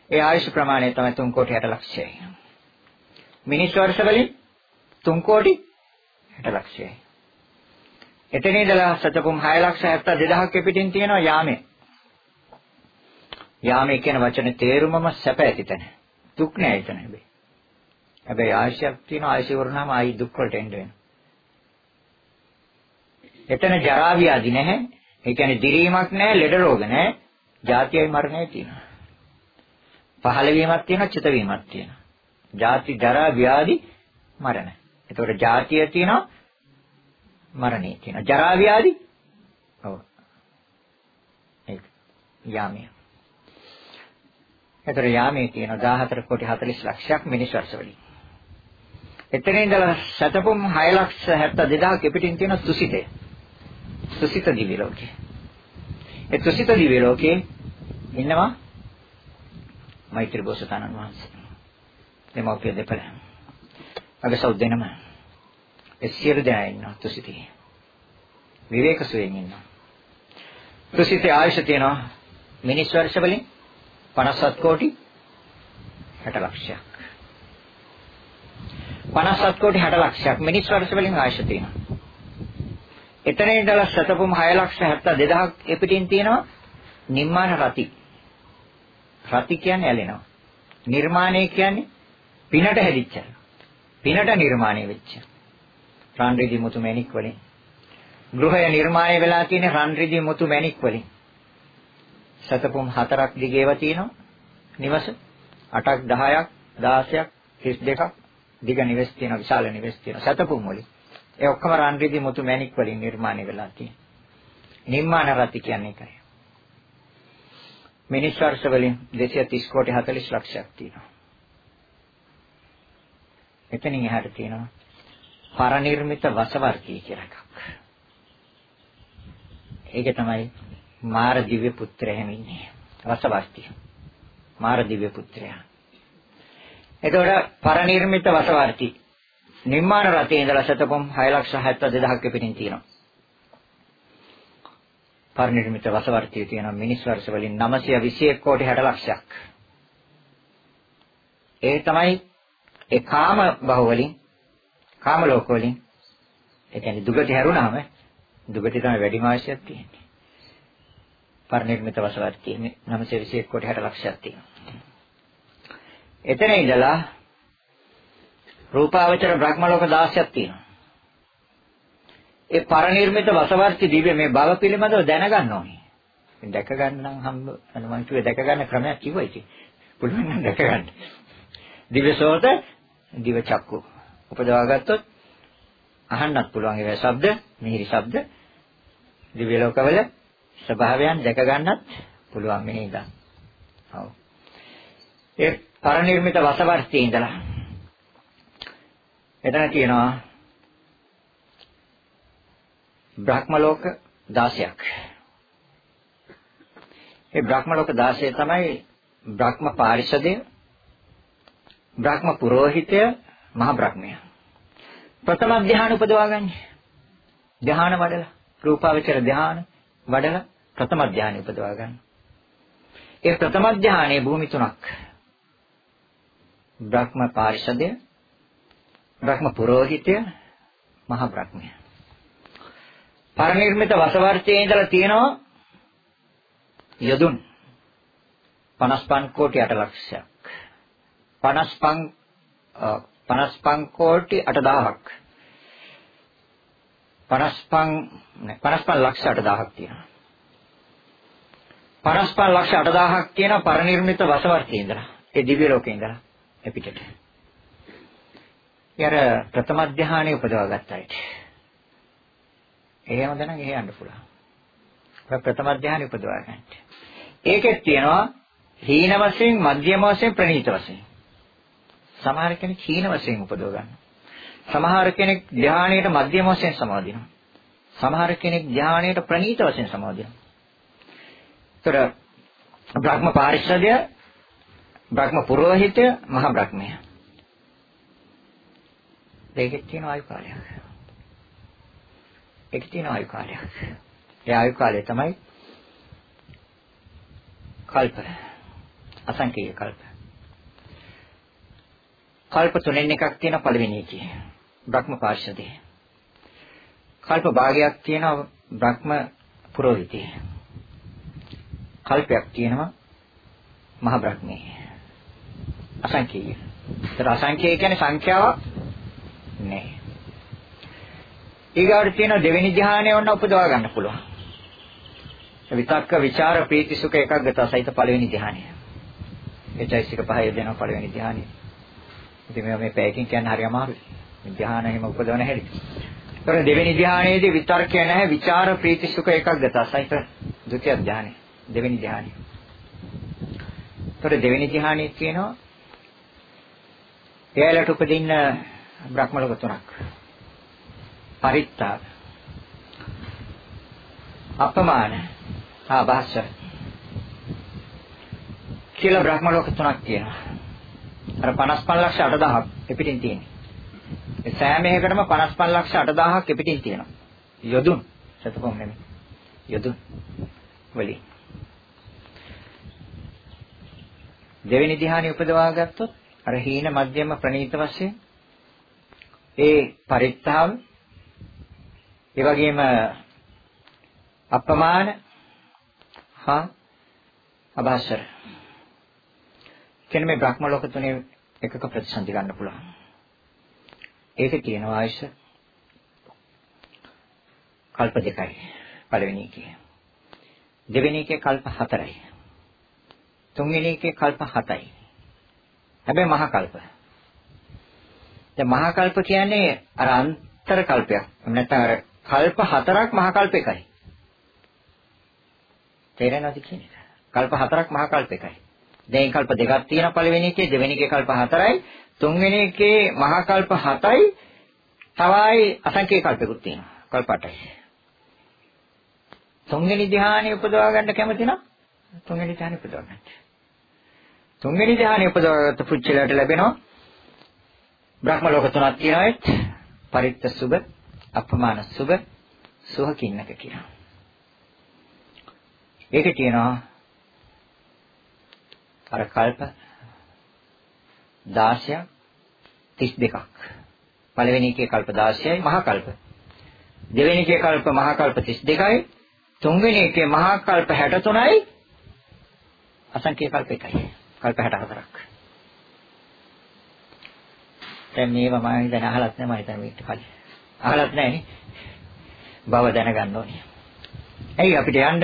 ඒ ආයුෂ ප්‍රමාණය තමයි 3 කෝටි 60 ලක්ෂයයි. මිනිස් වර්ෂ වලින් 3 කෝටි 60 ලක්ෂයයි. එතන ඉඳලා සතපුම් 6 ලක්ෂ 72000ක පිටින් තියෙනවා යාමේ. යාමේ කියන වචනේ තේරුමම සැප ඇති තැන. දුක් නෑ එතන හැබැයි. හැබැයි ආශයක් තියෙන ආශය වරුණාම ආයි දුක් වලට එන්න වෙනවා. එතන ජරා ව්‍යාධි නැහැ. ඒ කියන්නේ දිරීමක් නැහැ, ලෙඩ රෝග නැහැ. ජාතියයි මරණයයි තියෙනවා. පහළ වීමක් තියෙනවා, චිත වීමක් තියෙනවා. ජාති, ජරා, ව්‍යාධි, මරණ. එතකොට ජාතිය තියෙනවා, මරණය තියෙනවා. ජරා ව්‍යාධි ඔව්. ඒක යාමිය. එතකොට යාමේ තියෙන 14 කොටි 40 ලක්ෂයක් මිනිස් වර්ෂ වලින්. එතන ඉඳලා සතපොම් 6 ලක්ෂ 72000 පිටින් තියෙන තුසිතේ. තුසිත දිව්‍ය ලෝකේ. ඒ තුසිත දිව්‍ය ලෝකේ ඉන්නවා මෛත්‍රී බෝසතාණන් වහන්සේ. දෙමෝපිය දෙපළ. අග සෞදෙනම. ඒ සියලු දෙනා ඉන්නවා තුසිතේ. විවේක සුවයෙන් ඉන්නවා. තුසිතේ ආයුෂ තියෙනවා මිනිස් වර්ෂ වලින් 57 කෝටි 60 ලක්ෂයක්. 57 කෝටි 60 ලක්ෂයක් මිනිස් වර්ෂ වලින් ආයුෂ තියෙනවා. එතන ඉඳලා සතපුම් 6 ලක්ෂ 72000ක් එපිටින් තියෙනවා නිර්මාණ රති. රති කියන්නේ ඇලෙනවා. නිර්මාණය කියන්නේ පිනට හැදිච්ච. පිනට නිර්මාණය වෙච්ච. රන් රිදි මුතු මැණික් වලින්. ගෘහය නිර්මාණය වෙලා තියෙන රන් රිදි මුතු මැණික් වලින්. සතපුම් 4ක් දිගේව තියෙනවා. නිවස 8ක් 10ක් 16ක් 32ක් දිග නිවෙස් තියෙනවා විශාල නිවෙස් තියෙනවා සතපුම් වලින්. ඒ ඔක්කොම රන් රිදි මුතු මැණික් වලින් නිර්මාණය වෙලා තියෙනවා. නිර්මාණ රති කියන්නේ ඒකයි. මිනිස් වර්ෂ වලින් 230 කෝටි 40 ලක්ෂයක් තියෙනවා. එතනින් එහාට තියෙනවා පරනිර්මිත වසවර්ගී කියලා එකක්. ඒක තමයි මාර දිව්‍ය පුත්‍රය හැමින්නේ. වසවර්ගී. මාර දිව්‍ය පුත්‍රයා. එතකොට පරිනිර්මිත වසවර්ති නිර්මාණ රතේ ඉඳලා සතපොම් 672000ක පිටින් තියෙනවා. පරිනිර්මිත වසවර්තිය තියෙනවා මිනිස් වර්ෂ වලින් 921 කෝටි 60 ලක්ෂයක්. ඒ තමයි ඒ කාම බහුව වලින් කාම ලෝක වලින් ඒ කියන්නේ දුගති හැරුණාම දුගති තමයි වැඩිම අවශ්‍යයක් තියෙන්නේ. පරිනිර්මිත වසවර්තිය 921 කෝටි 60 ලක්ෂයක් තියෙනවා. එතන ඉඳලා රූපාවචර බ්‍රහ්ම ලෝක 16ක් තියෙනවා. ඒ පරිනිර්මිත වසවර්ති දිව්‍ය මේ භව පිළිබඳව දැනගන්න ඕනේ. දැක ගන්න නම් හම්බ මම කිව්වේ දැක ගන්න ක්‍රමයක් කිව්වා ඉතින්. පුළුවන් නම් දැක ගන්න. දිවසෝත දිව චක්කු. උපදවා ගත්තොත් අහන්නත් පුළුවන් ඒ ශබ්ද, මිහිරි ශබ්ද. දිව්‍ය ලෝකවල ස්වභාවයන් දැක ගන්නත් පුළුවන් මෙහි ඉඳන්. ඔව්. ඒ පරිනිර්මිත වසවර්තියේ ඉඳලා එතන කියනවා බ්‍රහ්ම ලෝක 16ක්. ඒ බ්‍රහ්ම ලෝක 16 තමයි බ්‍රහ්ම පාරිෂදය, බ්‍රහ්ම පුරোহিতය, මහ බ්‍රහ්මය. ප්‍රථම ධ්‍යාන උපදවාගන්නේ. ධ්‍යාන වඩලා, රූපාවචර ධ්‍යාන වඩලා ප්‍රථම ධ්‍යානෙ උපදවා ගන්න. ඒ ප්‍රථම ධ්‍යානයේ භූමි තුනක්. බ්‍රහ්ම පාරිෂදය, බ්‍රහ්ම පුරোহিতය, මහ බ්‍රහ්මය. පරිනිර්මිත වසවර්තයේ ඉඳලා තියෙනවා යදුන් 55 කෝටි 8 ලක්ෂයක් 55 55 කෝටි 8000ක් 55 නෑ 55 ලක්ෂ 8000ක් තියෙනවා 55 ලක්ෂ 8000ක් කියන පරිනිර්මිත වසවර්තියේ ඉඳලා ඒ දිව්‍ය ලෝකේ ඉඳලා එපිටට. ඊයර ප්‍රථම ධානයේ උපදවා ගත්තයිට. එහෙමද නම් එහෙ යන්න පුළුවන්. ප්‍රථම ධානයේ උපදවා ගන්නට. ඒකෙත් තියෙනවා හීන වශයෙන්, මධ්‍යම වශයෙන්, ප්‍රණීත වශයෙන්. සමහර කෙනෙක් හීන වශයෙන් උපදව ගන්නවා. සමහර කෙනෙක් ධානයේට මධ්‍යම වශයෙන් සමාදිනවා. සමහර කෙනෙක් ධානයේට ප්‍රණීත වශයෙන් සමාදිනවා. ඒතර බ්‍රහ්ම පාරිශ්‍රදය, බ්‍රහ්ම පුරোহিতය, මහා බ්‍රහ්මය. දෙකක් තියෙන ආයු කාලයක්. ඒක තියෙන ආයු කාලයක්. ඒ ආයු කාලය තමයි කල්ප. අසංකේය කල්ප. කල්ප තුනෙන් එකක් තියෙන පළවෙනි එකේ. බ්‍රහ්ම පාර්ශදේ. කල්ප භාගයක් තියෙනවා බ්‍රහ්ම පුරোহিතේ. කල්පයක් තියෙනවා මහ බ්‍රහ්මේ. අසංකේය. ඒතර අසංකේය කියන්නේ සංඛ්‍යාවක් නෑ. ඊගාට තියෙන දෙවෙනි ධ්‍යානය වන්න උපදවා ගන්න පුළුවන්. විතක්ක ਵਿਚාර ප්‍රීති සුඛ එකග්ගත සහිත පළවෙනි ධ්‍යානය. එචෛසික පහය දෙන පළවෙනි ධ්‍යානය. ඉතින් මේවා මේ පැයකින් කියන්න හරි අමාරුයි. මේ ධ්‍යාන එහෙම උපදවන හැටි. ඒතර දෙවෙනි ධ්‍යානයේදී විතර්කය නැහැ විචාර ප්‍රීති සුඛ එකග්ගත සහිත ဒုတိ ය ධ්‍යානය. දෙවෙනි ධ්‍යානය. ඒතර දෙවෙනි ධ්‍යානයේ කියනවා එයාලට උපදින්න බ්‍රහ්ම ලෝක තුනක්. පරිත්තාව. අපමාන. ආభాෂ. කියලා බ්‍රහ්ම ලෝක තුනක් තියෙනවා. අර 55 ලක්ෂ 8000ක් එපිටින් තියෙන්නේ. ඒ සෑම එකකටම 55 ලක්ෂ 8000ක් එපිටින් තියෙනවා. යොදුන්. සතපොම් නෙමෙයි. යොදුන්. වලින්. දෙවෙනි ධ්‍යානෙ උපදවා ගත්තොත් අර හීන මධ්‍යම ප්‍රණීත වශයෙන් ඒ පරිත්තාව ඒ වගේම අපමාන හා අභාසර කියන මේ බ්‍රහ්ම ලෝක තුනේ එකක ප්‍රතිසන්දි ගන්න පුළුවන්. ඒකේ තියෙනවා ආයශ කල්ප දෙකයි. පළවෙනි එකේ. දෙවෙනි එකේ කල්ප හතරයි. තුන්වෙනි එකේ කල්ප හතයි. හැබැයි මහා කල්ප. දැන් මහා කල්ප කියන්නේ අර අන්තර කල්පයක්. නැත්නම් අර කල්ප හතරක් මහා කල්ප එකයි. තේරෙනවද කියන්නේ? කල්ප හතරක් මහා කල්ප එකයි. දැන් කල්ප දෙකක් තියෙන පළවෙනි එකේ දෙවෙනි එකේ කල්ප හතරයි තුන්වෙනි එකේ මහා කල්ප හතයි තවයි අසංඛ්‍ය කල්පෙකුත් තියෙනවා. කල්ප 8යි. තුන්වෙනි ධ්‍යානෙ උපදවා ගන්න කැමති නම් තුන්වෙනි ධ්‍යානෙ උපදවා ගන්න. තුන්වෙනි ධ්‍යානෙ උපදවාගත්ත පුච්චලයට ලැබෙනවා බ්‍රහ්ම ලෝක තුනක් තියෙනවාත් පරිත්ත සුබ අපමාන සුබ සුහකින්නක කියනවා. ඒක කියනවා අර කල්ප 16ක් 32ක්. පළවෙනි එකේ කල්ප 16යි මහා කල්ප. දෙවෙනි එකේ කල්ප මහා කල්ප 32යි. තුන්වෙනි එකේ මහා කල්ප 63යි. අසංඛ්‍ය කල්ප 1යි. කල්ප 64ක්. දැන් මේවා මම දැන් අහලත් නැහැ මම හිතන්නේ මේකට කලින්. අහලත් නැහැ නේ. බව දැනගන්න ඕනේ. ඇයි අපිට යන්න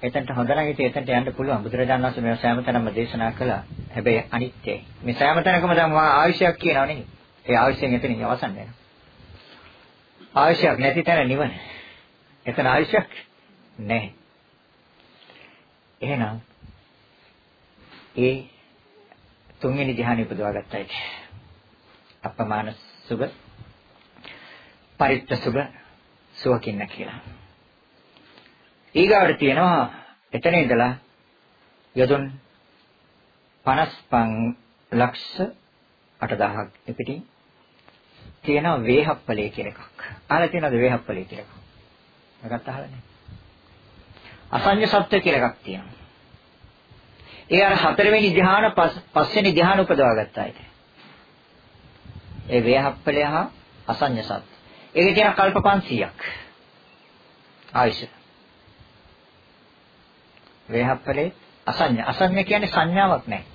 එතනට හොඳ නම් ඉතින් එතනට යන්න පුළුවන්. බුදුරජාණන් වහන්සේ මේ සෑම තැනම දේශනා කළා. හැබැයි අනිත්‍යයි. මේ සෑම තැනකම දැන් මා ආයශයක් කියනව නෙමෙයි. ඒ ආයශයෙන් එතනින් අවසන් වෙනවා. ආයශයක් නැති තැන නිවන. එතන ආයශයක් නැහැ. එහෙනම් ඒ තුන්වෙනි ධ්‍යානෙ උපදවා ගත්තයි. අපමාන සුභ පරිත්‍ත සුභ සුවකින්න කියලා. ඊගාවට තියෙනවා එතන ඉඳලා යොදුන් 55 ලක්ෂ 8000ක් එපිටින් තියෙනවා වේහප්පලේ කියලා එකක්. අහලා තියෙනවද වේහප්පලේ කියලා එකක්? මගත් අහලා නැහැ. අසඤ්ඤ සත්‍ය කියලා එකක් තියෙනවා. ඒ අර හතරවෙනි ධ්‍යාන පස්වෙනි ධ්‍යාන උපදවා ගත්තායිද. ඒ වේහප්පලය හා අසඤ්ඤ සත්‍ය. ඒකේ තියෙන කල්ප 500ක්. ආයශ. වේහප්පලේ අසඤ්ඤ. අසඤ්ඤ කියන්නේ සංඥාවක් නැහැ.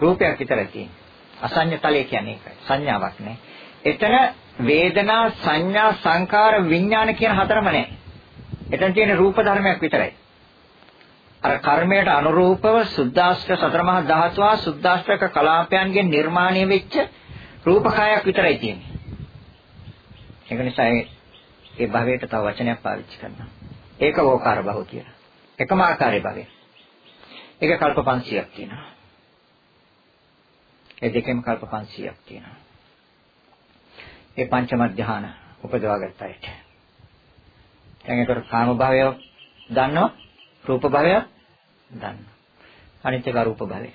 රූපයක් විතරයි තියෙන්නේ. අසඤ්ඤ තලය කියන්නේ ඒකයි. සංඥාවක් නැහැ. එතන වේදනා සංඥා සංකාර විඥාන කියන හතරම නැහැ. එතන තියෙන රූප ධර්මයක් විතරයි. අර කර්මයට අනුරූපව සුද්ධාෂ්ටක සතර මහා ධාතුවා සුද්ධාෂ්ටක කලාපයන්ගෙන් නිර්මාණය වෙච්ච රූපකායක් විතරයි තියෙන්නේ. ඒක නිසා ඒ භවයට තව වචනයක් පාවිච්චි කරනවා. ඒක වෝකාර භව කියලා. එකම ආකාරයේ භවය. ඒක කල්ප 500ක් තියෙනවා. ඒ දෙකෙම කල්ප 500ක් තියෙනවා. ඒ පංචම ධ්‍යාන උපදවා ගන්නයිට. දැන් ඒකට කාම භවය දන්නවා රූප භවය දන්නවා. අනිත් එක රූප භවය.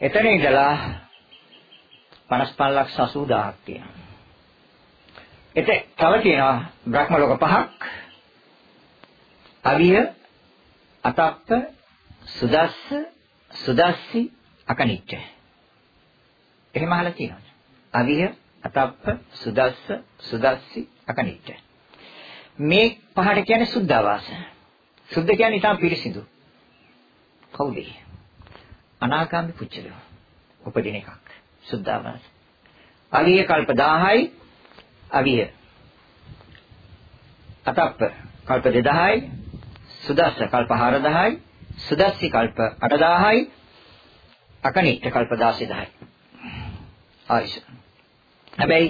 එතන ඉඳලා 55 ලක්ෂ 80000ක් තියෙනවා. එත තව තියෙනවා බ්‍රහ්ම ලෝක පහක්. අවිය අතප්ප සුදස්ස සුදස්සි අකනිච්ච. එහෙම අහලා තියෙනවා. අවිය අතප්ප සුදස්ස සුදස්සි අකනිච්ච. මේ පහට කියන්නේ සුද්ධාවාස. සුද්ධ කියන්නේ ඊටම පිරිසිදු. කවුද? අනාගාමි පුච්චලෝ. උපදින එකක්. සුද්ධාවාස. අවිය කල්ප 1000යි අවිය. අතප්ප කල්ප 2000යි සුදස්ස කල්ප 4000යි සුදස්සි කල්ප 8000යි අකනිට්ඨ කල්ප 16000යි. ආයිෂ. හැබැයි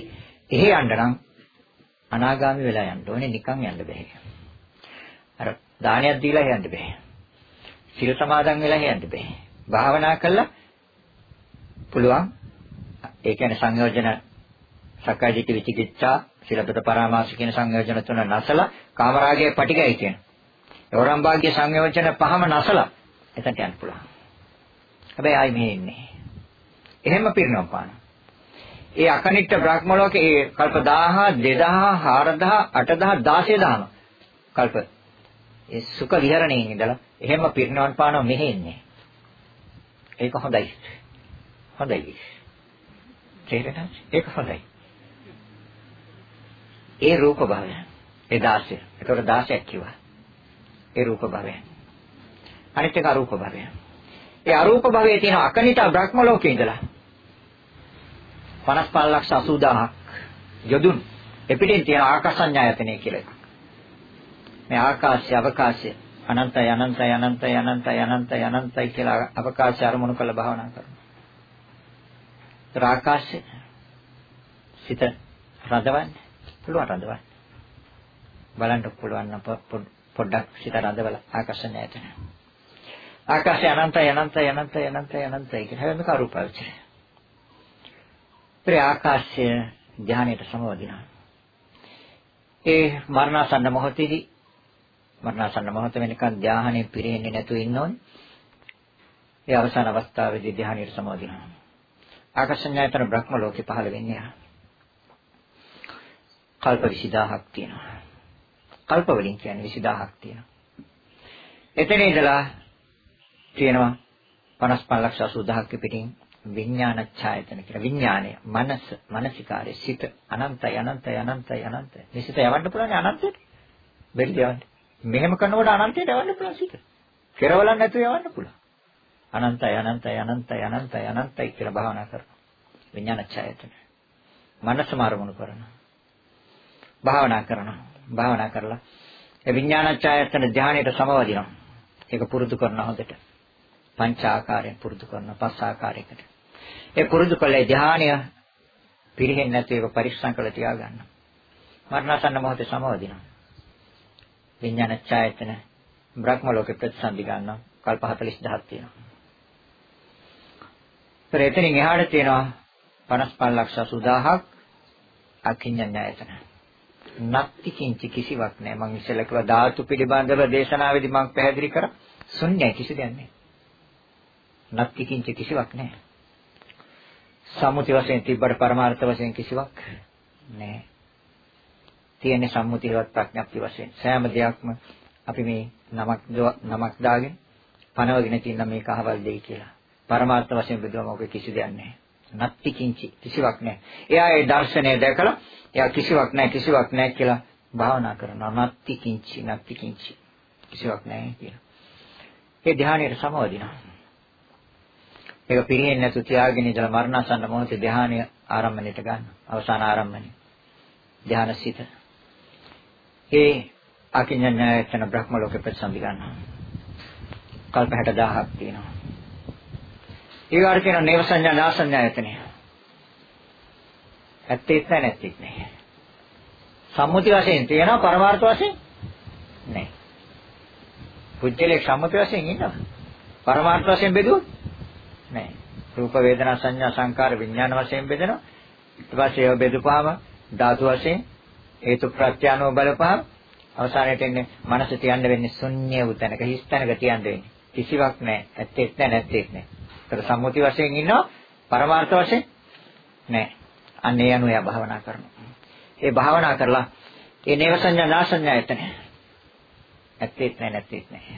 එහෙ යන්න නම් අනාගාමි වෙලා යන්න ඕනේ නිකන් යන්න බෑ. අර දානයක් දීලා යන්න බෑ. සිල් සමාදන් වෙලා යන්න බෑ. භාවනා කළා පුළුවන්. ඒ කියන්නේ සංයෝජන සක්කාය දිට්ඨි විචිකිච්ඡා සිලබ්බත පරාමාස කියන සංයෝජන තුන නැසලා කාමරාගයේ පටිගයි කියන. යෝරම් භාග්‍ය සංයෝජන පහම නැසලා එතනට යන්න පුළුවන්. හැබැයි ආයි මෙහෙ ඉන්නේ. එහෙම පිරිනොම් පාන. ඒ අකනිට්ඨ බ්‍රහ්ම ලෝකේ ඒ කල්ප 1000 2000 4000 8000 16000ම කල්ප ඒ සුඛ විහරණයෙන් ඉඳලා එහෙම පිරිනවන් පානව මෙහෙ ඉන්නේ. ඒක හොඳයි. හොඳයි. තේරෙනවද? ඒක හොඳයි. ඒ රූප භවය. ඒ 16. ඒකට 16ක් කිව්වා. ඒ රූප භවය. අනිත් එක අරූප භවය. ඒ අරූප භවයේ තියෙන අකනිට බ්‍රහ්ම ලෝකේ ඉඳලා 55 ලක්ෂ 80000ක් යොදුන් එපිටින් තියෙන ආකාසඤ්ඤායතනෙ කියලා එකක්. මේ ආකාශය අවකාශය අනන්තය අනන්තය අනන්තය අනන්තය අනන්තය අනන්තය කියලා අවකාශය අරමුණු කරලා භාවනා කරනවා. ඒතර ආකාශය සිත රඳවන්නේ පුළුවන් රඳවන්න. බලන්න පුළුවන් නම් පොඩ්ඩක් සිත රඳවලා ආකාශණයට. ආකාශය අනන්තයි අනන්තයි අනන්තයි අනන්තයි අනන්තයි කියන හැම කරුපාවචරය. ඒ ආකාශය ධානයට සමවදිනවා. ඒ මරණසන්න මොහොතේදී මරණසන්න මොහොත වෙනකන් ධානයේ පිරෙන්නේ නැතුව ඉන්න ඕනේ. ඒ අවසාන අවස්ථාවේදී ධානයට සමවදිනවා. ආකාශඥායතන බ්‍රහ්ම ලෝකේ පහළ වෙන්නේ. කල්ප 20000ක් තියෙනවා. කල්ප වලින් කියන්නේ 20000ක් තියෙනවා. එතන ඉඳලා තියෙනවා 55 ලක්ෂ 80000ක් පිටින් විඥාන ඡායතන කියලා විඥානය මනස මානසිකාරය සිත අනන්තයි අනන්තයි අනන්තයි අනන්තයි මේ සිත යවන්න පුළුවන් අනන්තයට බැරි යවන්න මෙහෙම කරනකොට අනන්තයට යවන්න පුළුවන් සිත කෙරවලක් නැතුව යවන්න පුළුවන් අනන්තයි අනන්තයි අනන්තයි අනන්තයි අනන්තයි කියලා භාවනා කරනවා විඥාන ඡායතන මනස මාරමුණු කරනවා භාවනා කරනවා භාවනා කරලා ඒ විඥානච්ඡායතන ධානයට සමවදිනවා. ඒක පුරුදු කරන හොඳට. පංච ආකාරයෙන් පුරුදු කරන පස් ආකාරයකට. ඒ පුරුදු කළේ ධානය පිරෙහෙන්නේ නැතුව ඒක පරිස්සම් කරලා තියාගන්න. මරණසන්න මොහොතේ සමවදිනවා. විඥානච්ඡායතන බ්‍රහ්ම ලෝකෙ ප්‍රතිසන්දි ගන්නවා. කල්ප 40000ක් තියෙනවා. ඒතර එතනින් එහාට තියෙනවා 55 ලක්ෂ 80000ක් අකිඤ්ඤඤ්ඤායතන. නත්ති කිංචි කිසිවක් නැහැ. මම ඉස්සෙල්ලා කිව්වා ධාතු පිළිබඳව දේශනාවේදී මම පැහැදිලි කරා ශුන්‍යයි කිසි දෙයක් නැහැ. නත්ති කිංචි කිසිවක් නැහැ. සම්මුති වශයෙන් තිබ්බට පරමාර්ථ වශයෙන් කිසිවක් නැහැ. තියෙන සම්මුතිවත් ප්‍රඥප්ති වශයෙන් සෑම දෙයක්ම අපි මේ නමක් නමක් දාගෙන පනවගෙන තියෙන මේක අහවල් දෙයි කියලා. පරමාර්ථ වශයෙන් බෙදුවම ඔක කිසි දෙයක් නැහැ. නත්ති කිංචි කිසිවක් නැහැ. එයා ඒ දර්ශනය දැකලා එයා කිසිවක් නැහැ කිසිවක් නැහැ කියලා භාවනා කරනවා. නත්ති කිංචි නත්ති කිංචි කිසිවක් නැහැ කියලා. ඒ ධානයට සමවදිනවා. ඒක පිරෙන්නේ නැතු තියාගෙන ඉඳලා මරණසන්න මොහොතේ ධානය ආරම්භණයට ගන්න. අවසාන ආරම්භණය. ධානසිත. ඒ අකිඤ්ඤඤ්ඤයතන බ්‍රහ්ම ලෝකෙ ප්‍රතිසන්දි ගන්නවා. කල්ප 60000ක් තියෙනවා. ඊගාට කියන නේව සංඥා නා සංඥායතනය. ඇත්තෙත් නැහැ නැත්තෙත් නැහැ. සම්මුති වශයෙන් තියෙනවා පරමාර්ථ වශයෙන් නැහැ. පුජ්‍යලේ සම්මුති වශයෙන් ඉන්නවා. පරමාර්ථ වශයෙන් බෙදුවොත් නැහැ. රූප වේදනා සංඥා සංකාර විඥාන වශයෙන් බෙදෙනවා. ඊට පස්සේ ඒව බෙදුපාම ධාතු වශයෙන් හේතු ප්‍රත්‍යානෝ බලපහම අවසානයට එන්නේ මනස තියන්න වෙන්නේ ශුන්‍ය වූ තැනක හිස් තැනක තියන්න වෙන්නේ. කිසිවක් නැහැ. ඇත්තෙත් නැහැ නැත්තෙත් නැහැ. ඒතර සම්මුති වශයෙන් ඉන්නවා පරමාර්ථ වශයෙන් නැහැ. අන්න ඒ අනුව එයා භාවනා කරනවා. ඒ භාවනා කරලා ඒ නේව සංඥා නා සංඥා එතන. ඇත්තෙත් නැහැ නැත්තෙත් නැහැ.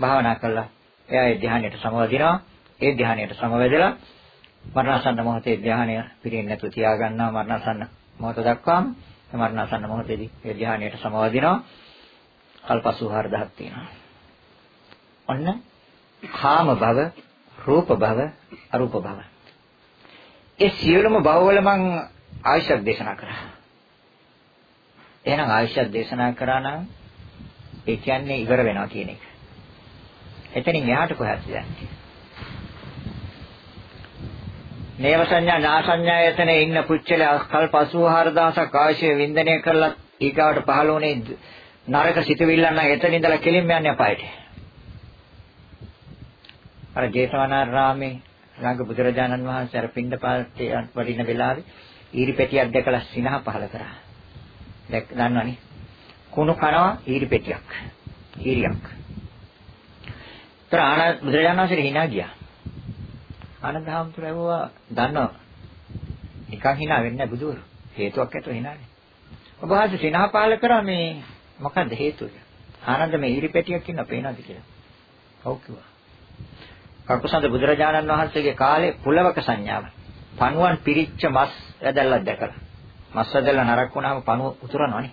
භාවනා කළා එයා ඒ ධ්‍යානයට සමවදිනවා. ඒ ධ්‍යානයට සමවැදලා මරණසන්න මොහොතේ ධ්‍යානය පිරෙන්නේ නැතුව තියාගන්නවා මරණසන්න මොහොත දක්වාම මරණසන්න මොහොතේදී ඒ ධ්‍යානයට සමවදිනවා. කල්ප 84000ක් තියෙනවා. ඔන්න කාම භව රූප භව, අරූප භව. ඒ සියලුම භවවල මං ආයශක් දේශනා කරා. එහෙනම් ආයශක් දේශනා කරා නම් ඒ කියන්නේ ඉවර වෙනවා කියන එක. එතනින් එහාට කොහොමද යන්නේ? නේව සංඥා නා සංඥා යතන ඉන්න පුච්චල කල්ප 84000ක් ආශය වින්දනය කරලා ඊගාවට පහළ වුණේ නරක සිතවිල්ලන් නම් එතන ඉඳලා කෙලින්ම යන්නේ අපායට. අර ජේතවනාරාමේ ළඟ බුදුරජාණන් වහන්සේ අර පින්ඩපාතේ වඩින වෙලාවේ ඊරි පෙටියක් දැකලා සිනහ පහල කරා. දැක් දන්නවනේ. කුණු කනවා ඊරි පෙටියක්. ඊරියක්. ତර ආනන්ද බුදුරජාණන් වහන්සේ hina ගියා. ආනන්ද හාමුදුර ඇහුවා දන්නව. නිකන් hina වෙන්නේ නැහැ බුදුවරු. හේතුවක් ඇතුව hinaනේ. ඔබ වහන්සේ සිනහ පහල කරා මේ මොකද්ද හේතුව? ආනන්ද මේ ඊරි පෙටියක් ඉන්න පේනවද කියලා. ඔව් කිව්වා. කකුසඳ බුදුරජාණන් වහන්සේගේ කාලේ පුලවක සංඥාව. පණුවන් පිරිච්ච මස් ඇදල්ලක් දැකලා. මස් ඇදල්ලා නරක් වුණාම පණුව උතුරනවනේ.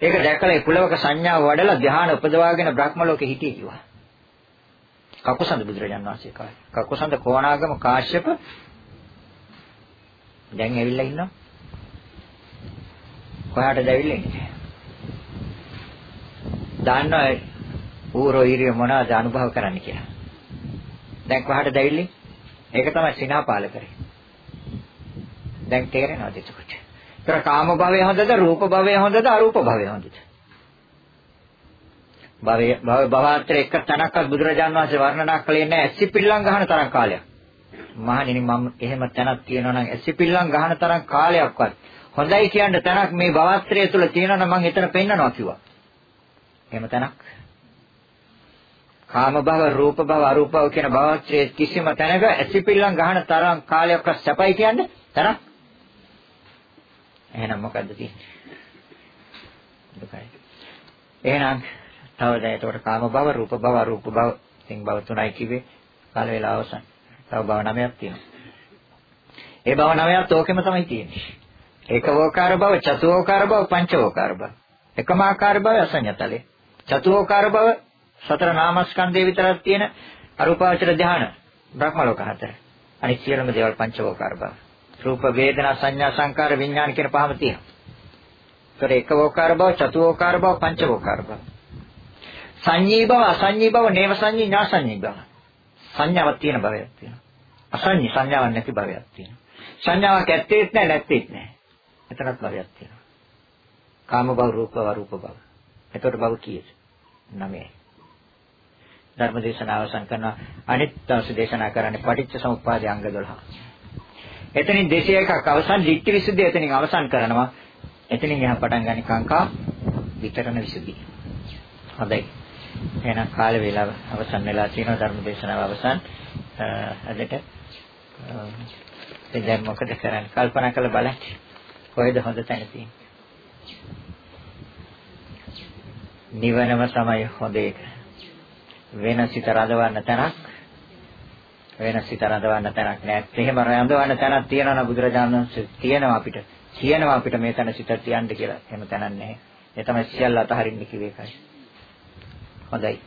ඒක දැකලා ඒ පුලවක සංඥාව වඩලා ධ්‍යාන උපදවාගෙන බ්‍රහ්ම ලෝකෙ හිටියේ කිව්වා. කකුසඳ බුදුරජාණන් වහන්සේ කාලේ. කකුසඳ කොණාගම කාශ්‍යප දැන් ඇවිල්ලා ඉන්නවා. කොහාටද ඇවිල්ලා ඉන්නේ? දන්නවා ඌරෝ ඊරිය මොනවද අනුභව කරන්න කියලා. දැන් කොහාටද ඇවිල්ලේ? ඒක තමයි සිනාපාල කරේ. දැන් තේරෙනවද එතකොට? ඒතර කාම භවය හොඳද රූප භවය හොඳද අරූප භවය හොඳද? භවය භව භවාන්තර එක තැනක්වත් බුදුරජාන් වහන්සේ වර්ණනා කළේ නැහැ ඇසිපිල්ලම් ගහන තරම් කාලයක්. මහණෙනි මම එහෙම තැනක් තියෙනවා නම් ඇසිපිල්ලම් ගහන තරම් කාලයක්වත් හොඳයි කියන තැනක් මේ භවත්‍රය තුල තියෙනවා නම් මම එතන පෙන්නනවා කිව්වා. එහෙම තැනක් කාම භව, රූප භව, අරූප භව කියන භවත්‍රයේ කිසිම තැනක ඇසිපිල්ලම් ගහන තරම් කාලයක් සැපයි කියන්නේ තරම්. එහෙනම් මොකද්ද තියෙන්නේ? දුකයි. එහෙනම් තව දැන් ඒකට කාම භව, රූප භව, අරූප භව, තින් භව තුනයි කිව්වේ කාල වේලාව අවසන්. තව භව නවයක් තියෙනවා. ඒ භව නවයත් ඕකෙම තමයි තියෙන්නේ. ඒකවෝකාර භව, චතුෝකාර භව, පංචවෝකාර භව. එකම ආකාර භව අසඤ්ඤතලේ. චතුෝකාර භව සතර නාමස්කන්ධය විතරක් තියෙන අරූපාවචර ධාන බ්‍රහ්ම ලෝක හතර. අනිත් සියලුම දේවල් පංචවෝකාර බව. රූප වේදනා සංඥා සංකාර විඥාන කියන පහම තියෙනවා. ඒතර ඒකවෝකාර බව, චතුවෝකාර බව, පංචවෝකාර බව. සංඤී බව, අසංඤී බව, නේව සංඤී, ඥාසංඤී බව. සංඥාවක් තියෙන භවයක් තියෙනවා. අසංඤී සංඥාවක් නැති භවයක් තියෙනවා. සංඥාවක් ඇත්තේත් නැහැ නැත්තේත් නැහැ. එතරම් භවයක් තියෙනවා. කාම භව, රූප භව, රූප භව. එතකොට භව කීයද? 9යි. ධර්ම දේශනාව අවසන් කරන අනිත් දවසේ දේශනා කරන්නේ පටිච්ච සමුප්පාදයේ අංග 12. එතනින් 201ක් අවසන් ධිට්ඨි විසුද්ධිය එතනින් අවසන් කරනවා. එතනින් එහා පටන් ගන්න කාංකා විතරණ විසුද්ධිය. හොඳයි. එහෙනම් කාල වේලාව අවසන් වෙලා තියෙනවා ධර්ම දේශනාව අවසන්. අදට දැන් මොකද කරන්නේ? කල්පනා කරලා බලන්න. කොහෙද හොඳ තැන තියෙන්නේ? නිවනම තමයි හොඳ එක. වෙන සිත රඳවන්න තැනක් වෙන සිත රඳවන්න තැනක් නෑ. එහෙම රඳවන්න තැනක් තියෙනවා නම් බුදුරජාණන් වහන්සේ තියෙනවා අපිට. කියනවා අපිට මේ තැන සිත තියන්න කියලා. එහෙම තැනක් නැහැ. ඒ තමයි සියල්ල අතහරින්න කිව්වේ එකයි. හොඳයි.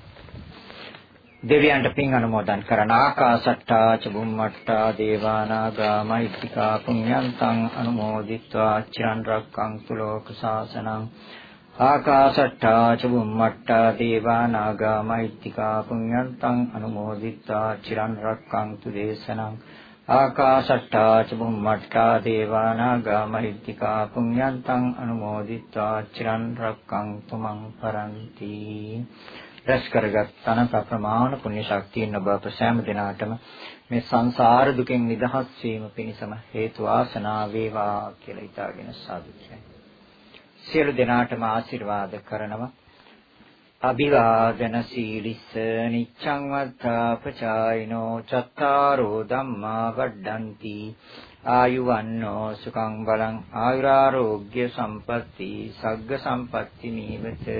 දෙවියන්ට පින් අනුමෝදන් කරන ආකාසට්ටා චුම්මට්ටා දේවානාගා මෛත්‍තිකා පුඤ්ඤන්තං අනුමෝදිත්වා චිරන් රක්කං සුලෝක සාසනං ආකාශට්ටා චුම්මට්ටා දේවා නාග මෛත්‍තිකා පුඤ්ඤන්තං අනුමෝදිත්වා චිරන් රක්ඛන්තු දේශනං ආකාශට්ටා චුම්මට්ටා දේවා නාග මෛත්‍තිකා පුඤ්ඤන්තං අනුමෝදිත්වා චිරන් රක්ඛන්තු මං පරන්ති රැස් කරගත් තනත ප්‍රමාණ පුණ්‍ය ශක්තියින් ඔබ අප සෑම දිනාටම මේ සංසාර දුකෙන් නිදහස් වීම පිණිසම හේතු වාසනා වේවා කියලා හිතාගෙන සාදුයි සියලු දෙනාටම ආශිර්වාද කරනවා. අභිවාදන සීලිස්ස නිච්ඡං වත්තාපචායිනෝ චත්තාරෝ ධම්මා වඩ්ඩಂತಿ ආයුවන්නෝ සුඛං බලං ආයුරාෝග්‍ය සම්පatti සග්ග සම්පatti නීවත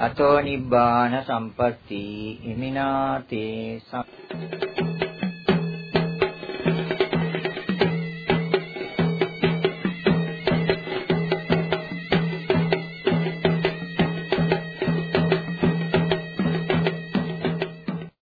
අතෝ නිබ්බාන සම්පatti ඉමිනාතේ සම්